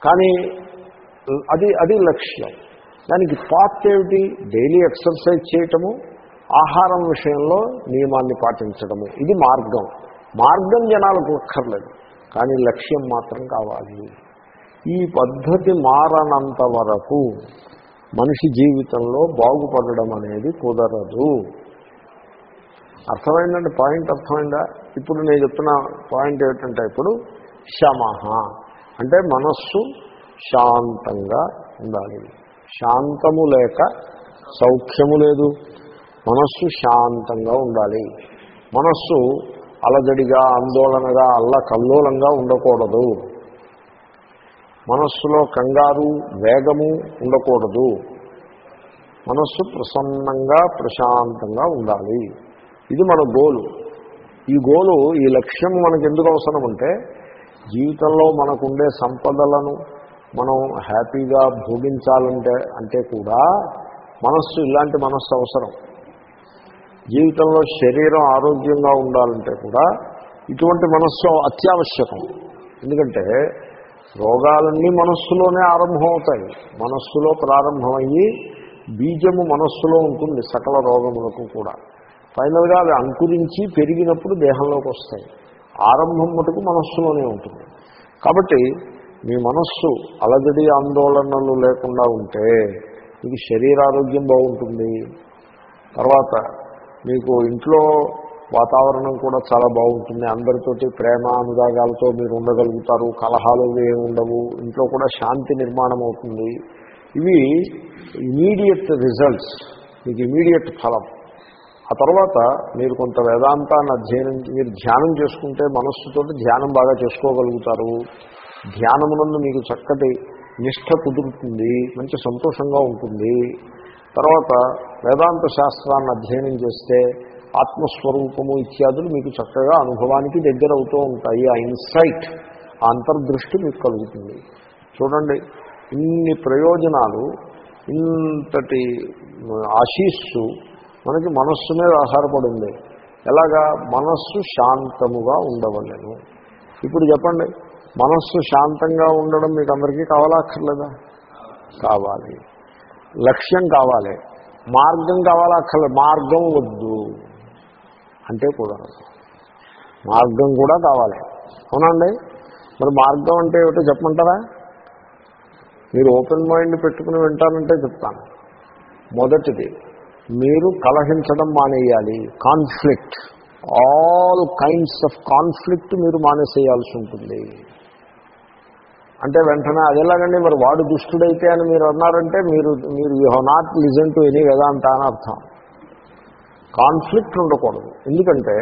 కానీ అది అది లక్ష్యం. దానికి పాత్ ఏమిటి? డైలీ ఎక్సర్సైజ్ చేయటము ఆహారం విషయంలో నియమాన్ని పాటించడము ఇది మార్గం. మార్గం జనాలకు ఒక్కర్లేదు. కానీ లక్ష్యం మాత్రం కావాలి. ఈ పద్ధతి మారనంత వరకు మనిషి జీవితంలో బాగుపడడం అనేది కుదరదు. అర్థమైందంటే పాయింట్ అర్థమైందా? ఇప్పుడు నేను చెప్తున్న పాయింట్ ఏమిటంటే ఇప్పుడు శమహ అంటే మనస్సు శాంతంగా ఉండాలి. శాంతము లేక సౌఖ్యము లేదు. మనస్సు శాంతంగా ఉండాలి. మనస్సు అలజడిగా ఆందోళనగా అల్ల కల్లోలంగా ఉండకూడదు. మనస్సులో కంగారు వేగము ఉండకూడదు. మనస్సు ప్రసన్నంగా ప్రశాంతంగా ఉండాలి. ఇది మన గోలు. ఈ గోలు ఈ లక్ష్యం మనకు ఎందుకు అవసరం అంటే జీవితంలో మనకుండే సంపదలను మనం హ్యాపీగా భోగించాలంటే అంటే కూడా మనస్సు ఇలాంటి మనస్సు అవసరం. జీవితంలో శరీరం ఆరోగ్యంగా ఉండాలంటే కూడా ఇటువంటి మనస్సు అత్యావశ్యకం. ఎందుకంటే రోగాలన్నీ మనస్సులోనే ఆరంభమవుతాయి. మనస్సులో ప్రారంభమయ్యి బీజము మనస్సులో ఉంటుంది సకల రోగములకు కూడా. ఫైనల్గా అవి అంకురించి పెరిగినప్పుడు దేహంలోకి వస్తాయి. ఆరంభం మటుకు మనస్సులోనే ఉంటుంది. కాబట్టి మీ మనస్సు అలజడి ఆందోళనలు లేకుండా ఉంటే మీకు శరీరారోగ్యం బాగుంటుంది. తర్వాత మీకు ఇంట్లో వాతావరణం కూడా చాలా బాగుంటుంది. అందరితోటి ప్రేమ అనురాగాలతో మీరు ఉండగలుగుతారు. కలహాలు ఏమి ఉండవు. ఇంట్లో కూడా శాంతి నిర్మాణం అవుతుంది. ఇవి ఇమీడియట్ రిజల్ట్స్ మీకు ఇమీడియట్ ఫలం. ఆ తర్వాత మీరు కొంత వేదాంతాన్ని అధ్యయనం మీరు ధ్యానం చేసుకుంటే మనస్సుతోటి ధ్యానం బాగా చేసుకోగలుగుతారు. ధ్యానమునందు మీకు చక్కటి నిష్ట కుదురుతుంది మంచి సంతోషంగా ఉంటుంది. తర్వాత వేదాంత శాస్త్రాన్ని అధ్యయనం చేస్తే ఆత్మస్వరూపము ఇత్యాదులు మీకు చక్కగా అనుభవానికి దగ్గర అవుతూ ఉంటాయి. ఆ ఇన్సైట్ ఆ అంతర్దృష్టి మీకు కలుగుతుంది. చూడండి ఇన్ని ప్రయోజనాలు ఇంతటి ఆశీస్సు మనకి మనస్సు మీద ఆధారపడింది. ఎలాగా? మనస్సు శాంతముగా ఉండవలేను. ఇప్పుడు చెప్పండి మనస్సు శాంతంగా ఉండడం మీకు అందరికీ కావాలక్కర్లేదా కావాలి. లక్ష్యం కావాలి. మార్గం కావాలక్కర్లేదు మార్గం వద్దు. అంటే కుదరదు. మార్గం కూడా కావాలి. అవునండి? మరి మార్గం అంటే ఏమిటో చెప్పమంటారా? మీరు ఓపెన్ మైండ్ పెట్టుకుని వింటానంటే చెప్తాను. మొదటిది మీరు కలహించడం మానేయాలి. Conflict all kinds of conflict మీరు మానేసేయాల్సి ఉంటుంది. అంటే వెంటనే అది ఎలాగండి? మరి వాడు దుష్టుడైతే అని మీరు అన్నారంటే మీరు మీరు you have not listen to any Vedanta అని అర్థం. కాన్ఫ్లిక్ట్ ఉండకూడదు. ఎందుకంటే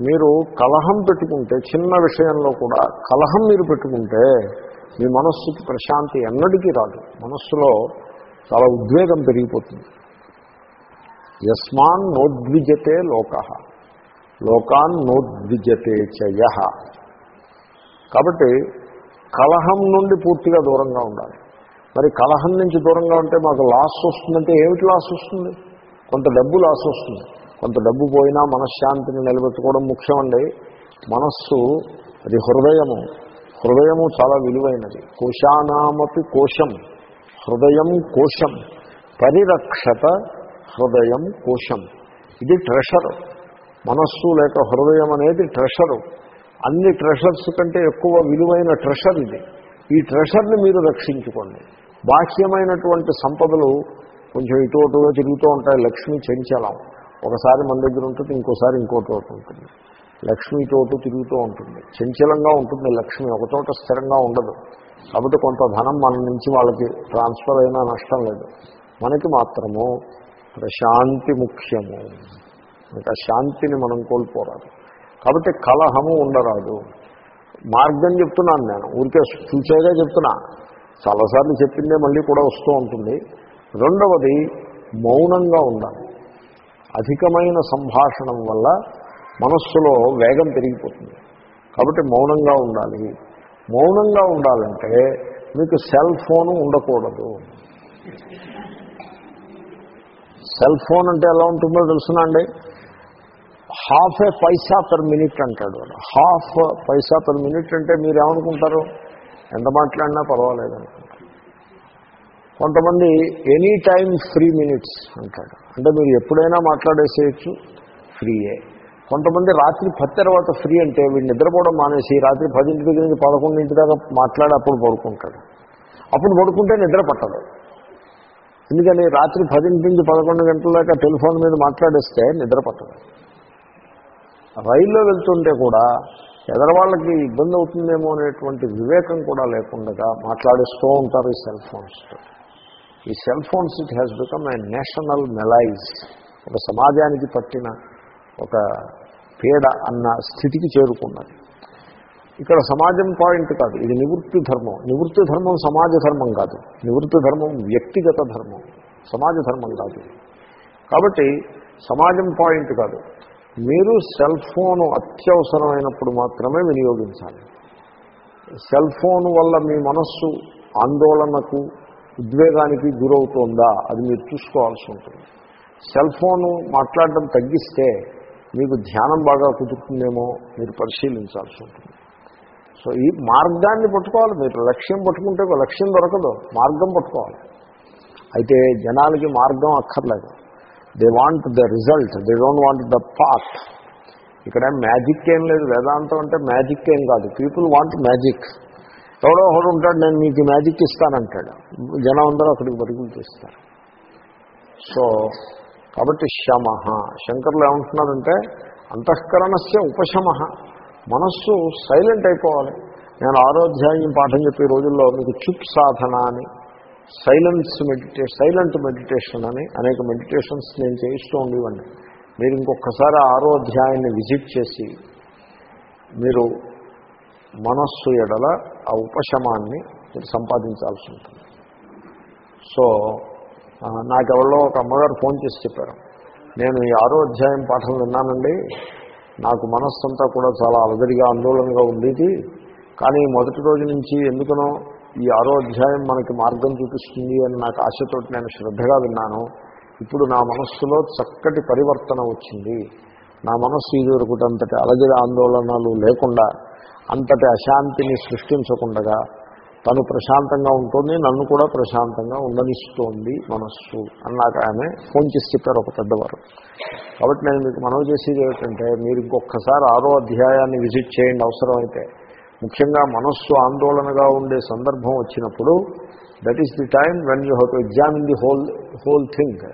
మీరు కలహం పెట్టుకుంటే చిన్న విషయంలో కూడా కలహం మీరు పెట్టుకుంటే మీ మనస్సుకి ప్రశాంతి ఎన్నటికీ రాదు. మనస్సులో చాలా ఉద్వేగం పెరిగిపోతుంది. యస్మాన్ నోద్విజతే లోక. లోకాన్ నోద్విజతే చయ. కాబట్టి కలహం నుండి పూర్తిగా దూరంగా ఉండాలి. మరి కలహం నుంచి దూరంగా ఉంటే మాకు లాస్ వస్తుందంటే ఏమిటి లాస్ వస్తుంది? కొంత డబ్బు లాస్ వస్తుంది. కొంత డబ్బు పోయినా మనశ్శాంతిని నిలబెట్టుకోవడం ముఖ్యమండి. మనస్సు అది హృదయము. హృదయము చాలా విలువైనది. కోశానామపి కోశం. హృదయం కోశం. పరిరక్షత హృదయం కోశం. ఇది ట్రెషర్ మనస్సు లేక హృదయం అనేది ట్రెషరు అన్ని ట్రెషర్స్ కంటే ఎక్కువ విలువైన ట్రెషర్ ఇది. ఈ ట్రెషర్ని మీరు రక్షించుకోండి. బాహ్యమైనటువంటి సంపదలు కొంచెం ఇటు తిరుగుతూ ఉంటాయి. లక్ష్మి చెంచలం. ఒకసారి మన దగ్గర ఉంటుంది ఇంకోసారి ఇంకోటి ఉంటుంది. లక్ష్మి తోటు తిరుగుతూ ఉంటుంది. చంచలంగా ఉంటుంది లక్ష్మి. ఒక చోట స్థిరంగా ఉండదు. కాబట్టి కొంత ధనం మన నుంచి వాళ్ళకి ట్రాన్స్ఫర్ అయినా నష్టం లేదు. మనకి మాత్రము ప్రశాంతి ముఖ్యము. ఇంకా శాంతిని మనం కోల్పోరాదు. కాబట్టి కలహము ఉండరాదు. మార్గం చెప్తున్నాను నేను. ఊరికే చూసేగా చెప్తున్నా. చాలాసార్లు చెప్పిందే మళ్ళీ కూడా వస్తూ ఉంటుంది. రెండవది మౌనంగా ఉండాలి. అధికమైన సంభాషణం వల్ల మనస్సులో వేగం పెరిగిపోతుంది. కాబట్టి మౌనంగా ఉండాలి. మౌనంగా ఉండాలంటే మీకు సెల్ ఫోను ఉండకూడదు. సెల్ ఫోన్ అంటే ఎలా ఉంటుందో తెలుసునండి half a paisa per minute అంటాడు హాఫ్ పైసా పర్ మినిట్ అంటే మీరు ఏమనుకుంటారు ఎంత మాట్లాడినా పర్వాలేదు అనుకుంటారు కొంతమంది ఎనీ టైం ఫ్రీ మినిట్స్ అంటాడు. అంటే మీరు ఎప్పుడైనా మాట్లాడేసేయచ్చు ఫ్రీయే. కొంతమంది రాత్రి పది తర్వాత ఫ్రీ అంటే వీడు నిద్రపోవడం మానేసి రాత్రి పదింటి దగ్గర నుంచి పదకొండింటి దాకా మాట్లాడి అప్పుడు పడుకుంటాడు. అప్పుడు పడుకుంటే నిద్ర పట్టదు. ఎందుకని రాత్రి పదింటి నుంచి పదకొండు గంటల దాకా టెలిఫోన్ మీద మాట్లాడేస్తే నిద్రపట్టదు. రైల్లో వెళ్తుంటే కూడా ఎదరవాళ్ళకి ఇబ్బంది అవుతుందేమో అనేటువంటి వివేకం కూడా లేకుండా మాట్లాడిస్తూ ఉంటారు ఈ సెల్ ఫోన్స్తో ఈ cell phones it has become a national malaise. ఒక సమాజానికి పట్టిన ఒక పీడ అన్న స్థితికి చేరుకున్నది. ఇక్కడ సమాజం పాయింట్ కాదు ఇది నివృత్తి ధర్మం. నివృత్తి ధర్మం సమాజ ధర్మం కాదు. నివృత్తి ధర్మం వ్యక్తిగత ధర్మం సమాజ ధర్మం కాదు కాబట్టి సమాజం పాయింట్ కాదు. మీరు సెల్ ఫోను అత్యవసరమైనప్పుడు మాత్రమే వినియోగించాలి. సెల్ ఫోన్ వల్ల మీ మనస్సు ఆందోళనకు ఉద్వేగానికి గురవుతోందా అది మీరు చూసుకోవాల్సి ఉంటుంది. సెల్ ఫోను మాట్లాడడం తగ్గిస్తే మీకు ధ్యానం బాగా కుదురుతుందేమో మీరు పరిశీలించాల్సి ఉంటుంది. సో ఈ మార్గాన్ని పట్టుకోవాలి. మీరు లక్ష్యం పట్టుకుంటే ఒక లక్ష్యం దొరకదు. మార్గం పట్టుకోవాలి. అయితే జనాలకి మార్గం అక్కర్లేదు. They want the result they don't want the path ఇక్కడ మ్యాజిక్ ఏం లేదు. వేదాంతం అంటే మ్యాజిక్ ఏం కాదు. పీపుల్ వాంట్ మ్యాజిక్ ఎవడో ఒకడు ఉంటాడు నేను మీకు మ్యాజిక్ ఇస్తానంటాడు. జనం అందరూ అక్కడికి పరుగులు చేస్తారు. సో కాబట్టి శమ శంకర్లు ఏమంటున్నారంటే అంతఃకరణస్య ఉపశమ మనస్సు సైలెంట్ అయిపోవాలి. నేను ఆరోధ్యాయం పాఠం చెప్పే రోజుల్లో మీకు చుప్ సాధన అని సైలెన్స్ మెడిటేషన్ సైలెంట్ మెడిటేషన్ అని అనేక మెడిటేషన్స్ నేను చేయిస్తూ ఉండేవాడిని. మీరు ఇంకొకసారి ఆరోధ్యాయాన్ని విజిట్ చేసి మీరు మనస్సు ఎడల ఆ ఉపశమాన్ని మీరు సంపాదించాల్సి ఉంటుంది. సో నాకెవరో ఒక అమ్మగారు ఫోన్ చేసి చెప్పారు. నేను ఈ ఆరో అధ్యాయం పాఠం విన్నానండి. నాకు మనస్సంతా కూడా చాలా అలజడిగా ఆందోళనగా ఉండేది. కానీ మొదటి రోజు నుంచి ఎందుకనో ఈ ఆరో అధ్యాయం మనకి మార్గం చూపిస్తుంది అని నాకు ఆశతోటి నేను శ్రద్ధగా విన్నాను. ఇప్పుడు నా మనస్సులో చక్కటి పరివర్తన వచ్చింది. నా మనస్సు ఇదివరకు అంతటి అలజడి ఆందోళనలు లేకుండా అంతటి అశాంతిని సృష్టించకుండా తను ప్రశాంతంగా ఉంటుంది నన్ను కూడా ప్రశాంతంగా ఉండనిస్తోంది మనస్సు అన్నాక ఆమె ఫోన్ చేసి చెప్పారు ఒక పెద్దవారు. కాబట్టి నేను మీకు మనవి చేసేది ఏమిటంటే మీరు ఇంకొకసారి ఆరో అధ్యాయాన్ని విజిట్ చేయండి అవసరమైతే. ముఖ్యంగా మనస్సు ఆందోళనగా ఉండే సందర్భం వచ్చినప్పుడు that is the time when you have to examine the whole whole thing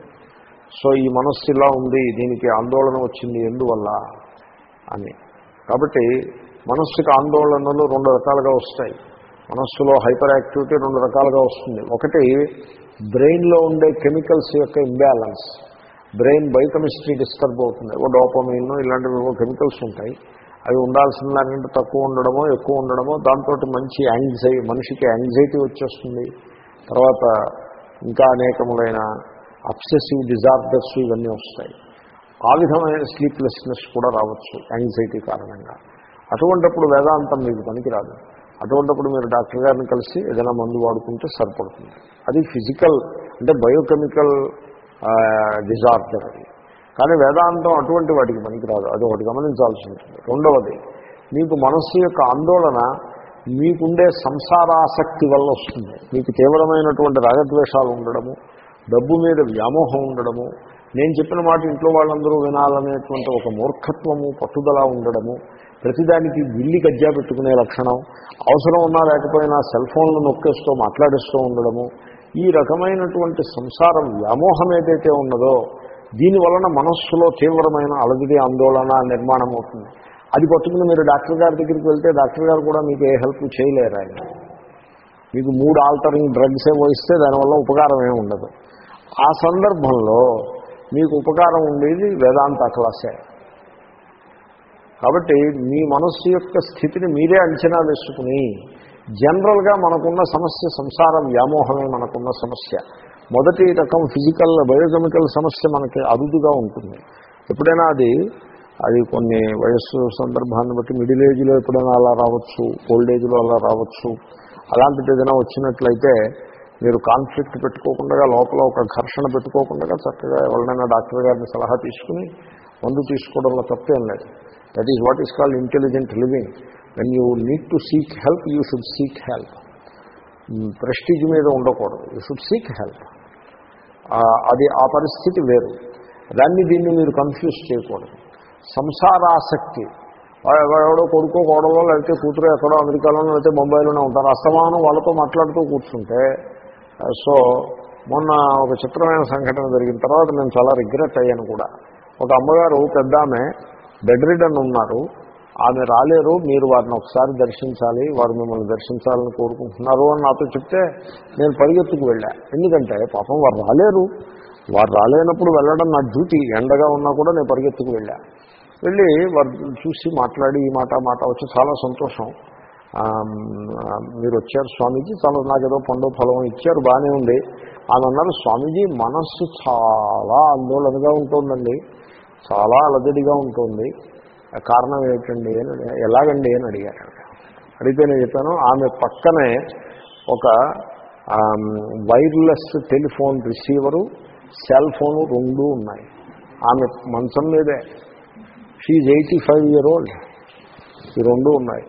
so ఈ మనస్సు ఇలా ఉంది దీనికి ఆందోళన వచ్చింది ఎందువల్ల అని. కాబట్టి మనస్సుకి ఆందోళనలు రెండు రకాలుగా వస్తాయి. మనస్సులో హైపర్ యాక్టివిటీ రెండు రకాలుగా వస్తుంది. ఒకటి బ్రెయిన్లో ఉండే కెమికల్స్ యొక్క ఇంబ్యాలెన్స్ బ్రెయిన్ బయోకెమిస్ట్రీ డిస్టర్బ్ అవుతుంది. ఓ డోపమీన్ ఇలాంటివి కెమికల్స్ ఉంటాయి. అవి ఉండాల్సిన దానికంటే తక్కువ ఉండడమో ఎక్కువ ఉండడమో దాంతో మంచి యాంగ్జై మనిషికి యాంగ్జైటీ వచ్చేస్తుంది. తర్వాత ఇంకా అనేకములైన అబ్సెసివ్ డిజార్డర్స్ ఇవన్నీ వస్తాయి. ఆ విధమైన స్లీప్లెస్నెస్ కూడా రావచ్చు యాంగ్జైటీ కారణంగా. అటువంటప్పుడు వేదాంతం మీకు పనికిరాదు. అటువంటిప్పుడు మీరు డాక్టర్ గారిని కలిసి ఏదైనా మందు వాడుకుంటే సరిపడుతుంది. అది ఫిజికల్ అంటే బయోకెమికల్ డిజార్డర్ అది. కానీ వేదాంతం అటువంటి వాటికి పనికిరాదు. అది ఒకటి గమనించాల్సి ఉంటుంది. రెండవది మీకు మనస్సు యొక్క ఆందోళన మీకుండే సంసారాసక్తి వల్ల వస్తుంది. మీకు తీవ్రమైనటువంటి రాగద్వేషాలు ఉండడము డబ్బు మీద వ్యామోహం ఉండడము నేను చెప్పిన మాట ఇంట్లో వాళ్ళందరూ వినాలనేటువంటి ఒక మూర్ఖత్వము పట్టుదల ఉండడము ప్రతిదానికి విల్లి గజ్జా పెట్టుకునే లక్షణం అవసరం ఉన్నా లేకపోయినా సెల్ ఫోన్లు నొక్కేస్తూ మాట్లాడిస్తూ ఉండడము ఈ రకమైనటువంటి సంసారం వ్యామోహం ఏదైతే ఉన్నదో దీని వలన మనస్సులో తీవ్రమైన అలజడి ఆందోళన నిర్మాణం అవుతుంది. అది పట్టుకుని మీరు డాక్టర్ గారి దగ్గరికి వెళ్తే డాక్టర్ గారు కూడా మీకు ఏ హెల్ప్ చేయలేరు ఆయన. మీకు మూడు ఆల్టరింగ్ డ్రగ్స్ ఏవో ఇస్తే దానివల్ల ఉపకారం ఏమి ఉండదు. ఆ సందర్భంలో మీకు ఉపకారం ఉండేది వేదాంత క్లాసే. కాబట్టి మీ మనస్సు యొక్క స్థితిని మీరే అంచనా వేసుకుని జనరల్గా మనకున్న సమస్య సంసార వ్యామోహమే మనకున్న సమస్య. మొదటి రకం ఫిజికల్ బయోకెమికల్ సమస్య మనకి అరుదుగా ఉంటుంది. ఎప్పుడైనా అది అది కొన్ని వయస్సు సందర్భాన్ని బట్టి మిడిల్ ఏజ్లో ఎప్పుడైనా అలా రావచ్చు ఓల్డ్ ఏజ్లో అలా రావచ్చు. అలాంటిది ఏదైనా వచ్చినట్లయితే మీరు కాన్ఫ్లిక్ట్ పెట్టుకోకుండా లోపల ఒక ఘర్షణ పెట్టుకోకుండా చక్కగా ఎవరినైనా డాక్టర్ గారిని సలహా తీసుకుని మందు తీసుకోవడంలో తప్పేం లేదు. That is what is called intelligent living when you need to seek help you should seek help prestige మీద ఉండకూడదు. యూ షుడ్ సీక్ హెల్ప్ అది ఆ పరిస్థితి వేరు. దాన్ని దీన్ని మీరు కన్ఫ్యూజ్ చేయకూడదు. సంసారాసక్తి. ఎవడో కొడుకో కోడలో లేకపోతే కూతురు ఎక్కడో అమెరికాలోనో లేకపోతే ముంబైలోనే ఉంటారు. అస్తమానం వాళ్ళతో మాట్లాడుతూ కూర్చుంటే సో మొన్న ఒక చిత్రమైన సంఘటన జరిగిన తర్వాత నేను చాలా రిగ్రెట్ అయ్యాను కూడా. ఒక అమ్మగారు పెద్ద ఆమె బెడ్ రిడన్ ఉన్నారు. ఆమె రాలేరు మీరు వారిని ఒకసారి దర్శించాలి వారు మిమ్మల్ని దర్శించాలని కోరుకుంటున్నారు అని నాతో చెప్తే నేను పరిగెత్తుకు వెళ్ళా. ఎందుకంటే పాపం వారు రాలేరు. వారు రాలేనప్పుడు వెళ్ళడం నా డ్యూటీ. ఎండగా ఉన్నా కూడా నేను పరిగెత్తుకు వెళ్ళా. వెళ్ళి వారు చూసి మాట్లాడి ఈ మాట మాట వచ్చి చాలా సంతోషం. మీరు వచ్చారు స్వామీజీ చాలా నాకేదో పండు ఫలం ఇచ్చారు బాగానే ఉంది. ఆమె అన్నారు స్వామీజీ మనస్సు చాలా ఆందోళనగా ఉంటుందండి. చాలా అలజడిగా ఉంటుంది. కారణం ఏమిటండి అని ఎలాగండి అని అడిగారు. అడిగితే నేను చెప్పాను ఆమె పక్కనే ఒక wireless telephone receiver cell phone రెండు ఉన్నాయి. ఆమె మంచం మీదే. She's eighty five year old ఈ రెండు ఉన్నాయి.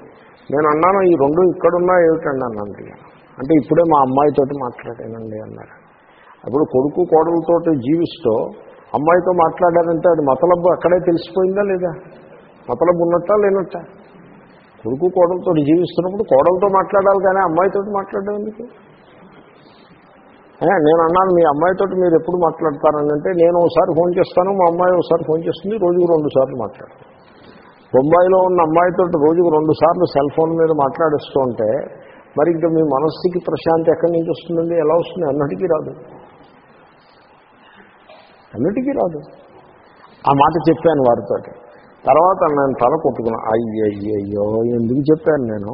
నేను అన్నాను ఈ రెండు ఇక్కడున్నా ఏమిటండి అన్నాను అంటే ఇప్పుడే మా అమ్మాయితోటి మాట్లాడానండి అన్నారు. అప్పుడు కొడుకు కోడలతోటి జీవిస్తూ అమ్మాయితో మాట్లాడారంటే అది మతలబ్బు అక్కడే తెలిసిపోయిందా లేదా? మతలబ్బు ఉన్నట్టా లేనట్ట? కొడుకు కోడలతో జీవిస్తున్నప్పుడు కోడలతో మాట్లాడాలి కానీ అమ్మాయితో మాట్లాడడం ఎందుకు? నేను అన్నాను మీ అమ్మాయితో మీరు ఎప్పుడు మాట్లాడతారనంటే నేను ఒకసారి ఫోన్ చేస్తాను మా అమ్మాయి ఒకసారి ఫోన్ చేస్తుంది రోజుకు రెండు సార్లు మాట్లాడతాను. బొంబాయిలో ఉన్న అమ్మాయితో రోజుకు రెండు సార్లు సెల్ ఫోన్ మీద మాట్లాడిస్తూ ఉంటే మరి ఇంకా మీ మనస్సుకి ప్రశాంతి ఎక్కడి నుంచి వస్తుందండి? ఎలా వస్తుంది? అన్నిటికీ రాదు. అన్నిటికీ రాదు. ఆ మాట చెప్పాను వారితో తర్వాత నేను తల కొట్టుకున్నా అయ్యయ్యో ఎందుకు చెప్పాను నేను?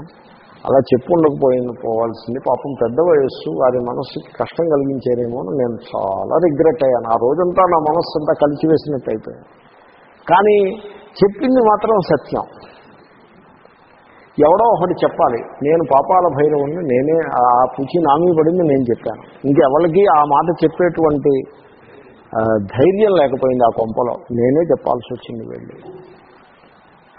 అలా చెప్పు ఉండకపోయింది పోవాల్సింది. పాపం పెద్ద వయస్సు వారి మనస్సుకి కష్టం కలిగించేదేమో అని నేను చాలా రిగ్రెట్ అయ్యాను. ఆ రోజంతా నా మనస్సు అంతా కలిసివేసినట్టు అయిపోయాను కానీ చెప్పింది మాత్రం సత్యం. ఎవడో ఒకటి చెప్పాలి. నేను పాపాల భైరవుని నేనే ఆ పుచి నామీ పడింది నేను చెప్పాను. ఇంకెవరికి ఆ మాట చెప్పేటువంటి ధైర్యం లేకపోయింది ఆ కొంపలో. నేనే చెప్పాల్సి వచ్చింది వెళ్ళి.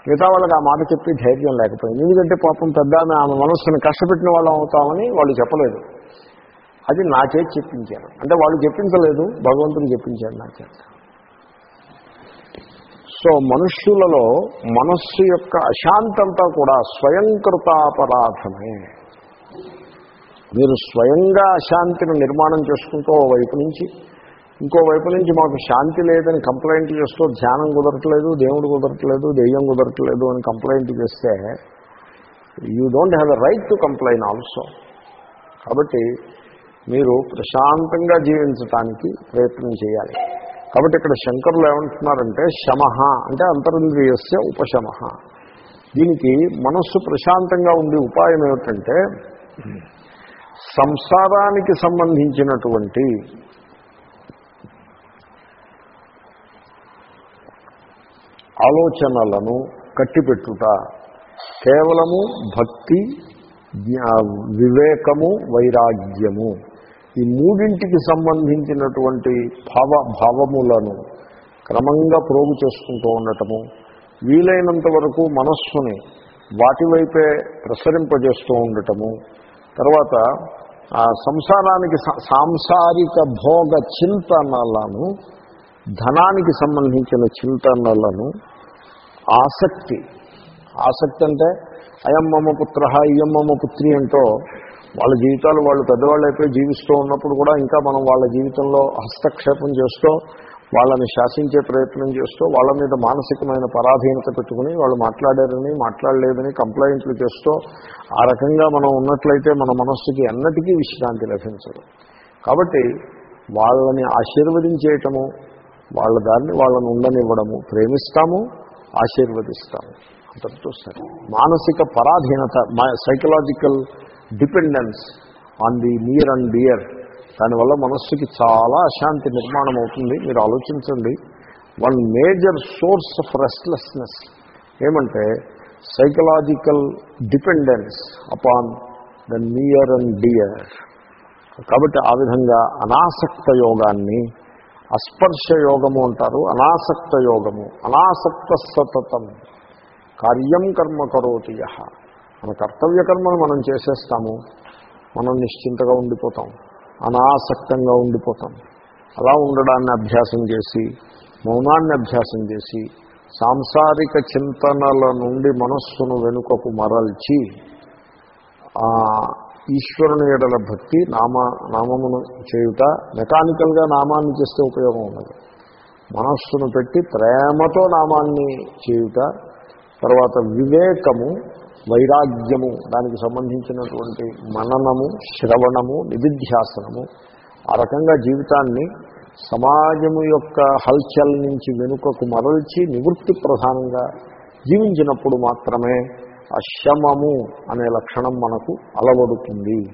మిగతా వాళ్ళకి ఆ మాట చెప్పి ధైర్యం లేకపోయింది. ఎందుకంటే పాపం పెద్ద ఆమె మనస్సును కష్టపెట్టిన వాళ్ళం అవుతామని వాళ్ళు చెప్పలేదు. అది నా చేతి చెప్పించారు. అంటే వాళ్ళు చెప్పించలేదు భగవంతుడు చెప్పించారు నా చేత. సో మనుష్యులలో మనస్సు యొక్క అశాంతంతా కూడా స్వయంకృతాపరాధమే. మీరు స్వయంగా అశాంతిని నిర్మాణం చేసుకుంటూ వైపు నుంచి ఇంకోవైపు నుంచి మాకు శాంతి లేదని కంప్లైంట్ చేస్తూ ధ్యానం కుదరట్లేదు దేవుడు కుదరట్లేదు దెయ్యం కుదరట్లేదు అని కంప్లైంట్ చేస్తే you don't have a right to complain also కాబట్టి మీరు ప్రశాంతంగా జీవించటానికి ప్రయత్నం చేయాలి. కాబట్టి ఇక్కడ శంకరులు ఏమంటున్నారంటే శమ అంటే అంతరింద్రియస్య ఉపశమ. దీనికి మనస్సు ప్రశాంతంగా ఉండే ఉపాయం ఏమిటంటే సంసారానికి సంబంధించినటువంటి ఆలోచనలను కట్టిపెట్టుట. కేవలము భక్తి వివేకము వైరాగ్యము. ఈ మూడింటికి సంబంధించినటువంటి భావ భావములను క్రమంగా ప్రోగు చేసుకుంటూ ఉండటము వీలైనంత వరకు మనస్సుని వాటి వైపే ప్రసరింపజేస్తూ ఉండటము. తర్వాత ఆ సంసారానికి సా- సాంసారిక భోగ చింతనలను ధనానికి సంబంధించిన చింతనలను ఆసక్తి. ఆసక్తి అంటే అయం మమ పుత్ర ఇయం మమ పుత్రి అంటూ వాళ్ళ జీవితాలు వాళ్ళు పెద్దవాళ్ళు అయిపోయి జీవిస్తూ ఉన్నప్పుడు కూడా ఇంకా మనం వాళ్ళ జీవితంలో హస్తక్షేపం చేస్తూ వాళ్ళని శాసించే ప్రయత్నం చేస్తూ వాళ్ళ మీద మానసికమైన పరాధీనత పెట్టుకుని వాళ్ళు మాట్లాడారని మాట్లాడలేదని కంప్లైంట్లు చేస్తూ ఆ రకంగా మనం ఉన్నట్లయితే మన మనస్సుకి ఎన్నటికీ విశ్రాంతి లభించదు. కాబట్టి వాళ్ళని ఆశీర్వదించేయటము వాళ్ళ దాన్ని వాళ్ళని ఉండనివ్వడము ప్రేమిస్తాము ఆశీర్వదిస్తాము. అంతటితో సరే. మానసిక పరాధీనత psychological dependence on the near and dear దానివల్ల మనస్సుకి చాలా అశాంతి నిర్మాణం అవుతుంది. మీరు ఆలోచించండి. One major source of restlessness ఏమంటే psychological dependence upon the near and dear కాబట్టి ఆ విధంగా అనాసక్త యోగాన్ని అస్పర్శ యోగము అంటారు అనాసక్త యోగము అనాసక్త సతతం కార్యం కర్మ కరోతి మన కర్తవ్య కర్మను మనం చేసేస్తాము. మనం నిశ్చింతగా ఉండిపోతాం. అనాసక్తంగా ఉండిపోతాం. అలా ఉండడాన్ని అభ్యాసం చేసి మౌనాన్ని అభ్యాసం చేసి సాంసారిక చింతనల నుండి మనస్సును వెనుకకు మరల్చి ఈశ్వరుని ఎడల భక్తి నామ నామమును చేయుట మెకానికల్గా నామాన్ని చేస్తే ఉపయోగం ఉన్నది. మనస్సును పెట్టి ప్రేమతో నామాన్ని చేయుట తర్వాత వివేకము వైరాగ్యము దానికి సంబంధించినటువంటి మననము శ్రవణము నిధిధ్యాసనము ఆ రకంగా జీవితాన్ని సమాజము యొక్క హల్చల్ నుంచి వెనుకకు మరల్చి నివృత్తి ప్రధానంగా జీవించినప్పుడు మాత్రమే ఆ అనే లక్షణం మనకు అలవడుతుంది.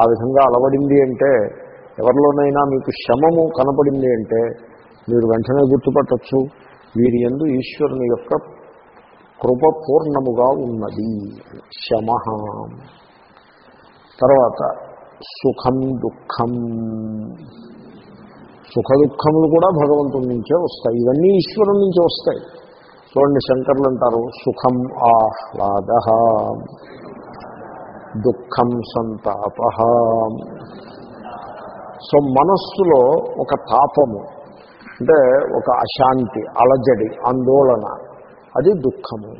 ఆ విధంగా అలవడింది అంటే ఎవరిలోనైనా మీకు శమము కనపడింది అంటే మీరు వెంటనే గుర్తుపట్టచ్చు. వీరి ఎందు ఈశ్వరుని యొక్క కృప పూర్ణముగా ఉన్నది. శమ. తర్వాత సుఖం దుఃఖం. సుఖ దుఃఖములు కూడా భగవంతుడి నుంచే వస్తాయి. ఇవన్నీ ఈశ్వరుడి నుంచి వస్తాయి. చూడండి శంకర్లు అంటారు సుఖం ఆహ్లాద దుఃఖం సంతాప. సో మనస్సులో ఒక తాపము అంటే ఒక అశాంతి అలజడి ఆందోళన అది దుఃఖము.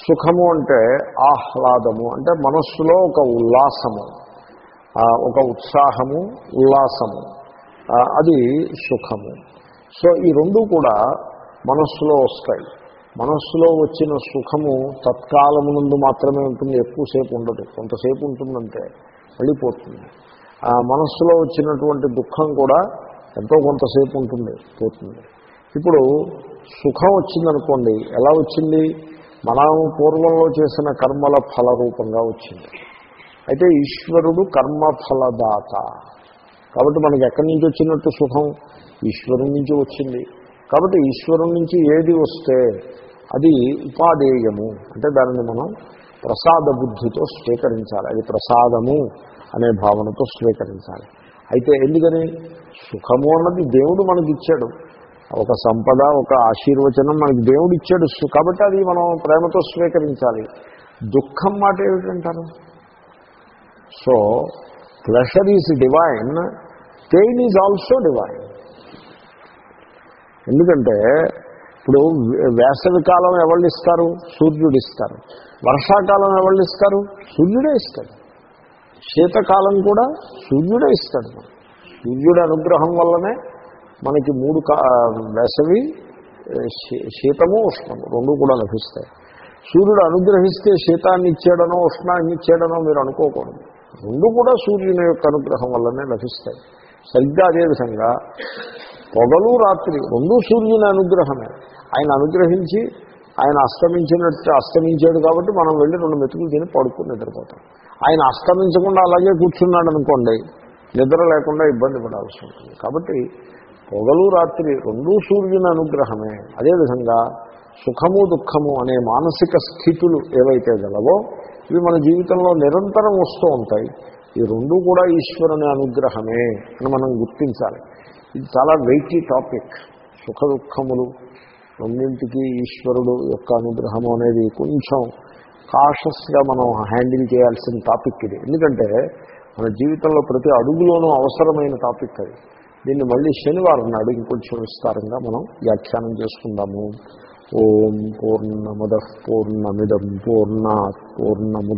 సుఖము అంటే ఆహ్లాదము అంటే మనస్సులో ఒక ఉల్లాసము ఒక ఉత్సాహము ఉల్లాసము అది సుఖము. సో ఈ రెండు కూడా మనస్సులో వస్తాయి. మనస్సులో వచ్చిన సుఖము తత్కాలము నుండి మాత్రమే ఉంటుంది ఎక్కువసేపు ఉండదు. కొంతసేపు ఉంటుందంటే వెళ్ళిపోతుంది. ఆ మనస్సులో వచ్చినటువంటి దుఃఖం కూడా ఎంతో కొంతసేపు ఉంటుంది పోతుంది. ఇప్పుడు సుఖం వచ్చిందనుకోండి ఎలా వచ్చింది? మనం పూర్వంలో చేసిన కర్మల ఫల రూపంగా వచ్చింది. అయితే ఈశ్వరుడు కర్మఫలదాత. కాబట్టి మనకి ఎక్కడి నుంచి వచ్చినట్టు సుఖం? ఈశ్వరుడి నుంచి వచ్చింది. కాబట్టి ఈశ్వరుడి నుంచి ఏది వస్తే అది ఉపాదేయము అంటే దానిని మనం ప్రసాద బుద్ధితో స్వీకరించాలి. అది ప్రసాదము అనే భావనతో స్వీకరించాలి. అయితే ఎందుకని? సుఖము అన్నది దేవుడు మనకి ఇచ్చాడు ఒక సంపద ఒక ఆశీర్వచనం మనకి దేవుడు ఇచ్చాడు సు- కాబట్టి అది మనం ప్రేమతో స్వీకరించాలి. దుఃఖం మాట ఏమిటంటారు? So pleasure is divine pain is also divine ఎందుకంటే ఇప్పుడు వేసవి కాలం ఎవళ్ళు ఇస్తారు సూర్యుడు ఇస్తారు వర్షాకాలం ఎవళ్ళు ఇస్తారు సూర్యుడే ఇస్తాడు. శీతకాలం కూడా సూర్యుడే ఇస్తాడు. సూర్యుడు సూర్యుడి అనుగ్రహం వల్లనే మనకి మూడు కా వేసవి శీతము ఉష్ణము రెండు కూడా లభిస్తాయి. సూర్యుడు అనుగ్రహిస్తే శీతాన్ని ఇచ్చాడనో ఉష్ణాన్ని ఇచ్చాడనో మీరు అనుకోకూడదు. రెండు కూడా సూర్యుని యొక్క అనుగ్రహం వల్లనే లభిస్తాయి. సరిగ్గా అదేవిధంగా పొగలు రాత్రి రెండు సూర్యుని అనుగ్రహమే. ఆయన అనుగ్రహించి ఆయన అస్తమించినట్టు అస్తమించాడు కాబట్టి మనం వెళ్ళి రెండు మెతుకులు తిని పడుకుని నిద్రపోతాం. ఆయన అస్తమించకుండా అలాగే కూర్చున్నాడు అనుకోండి నిద్ర లేకుండా ఇబ్బంది పడాల్సి ఉంటుంది. కాబట్టి పొగలు రాత్రి రెండూ సూర్యుని అనుగ్రహమే. అదేవిధంగా సుఖము దుఃఖము అనే మానసిక స్థితులు ఏవైతే గలవో ఇవి మన జీవితంలో నిరంతరం వస్తూ ఉంటాయి. ఈ రెండు కూడా ఈశ్వరుని అనుగ్రహమే అని మనం గుర్తించాలి. ఇది చాలా వెయిటీ టాపిక్ సుఖ దుఃఖములు రెండింటికి ఈశ్వరుడు యొక్క అనుగ్రహము అనేది కొంచెం కాషస్గా మనం హ్యాండిల్ చేయాల్సిన టాపిక్ ఇది. ఎందుకంటే మన జీవితంలో ప్రతి అడుగులోనూ అవసరమైన టాపిక్ అది. దీన్ని మళ్ళీ శనివారం నాడు ఇంకొంచెం విస్తారంగా మనం వ్యాఖ్యానం చేసుకుందాము. ఓం పూర్ణముద పూర్ణమిదం పూర్ణ పూర్ణముద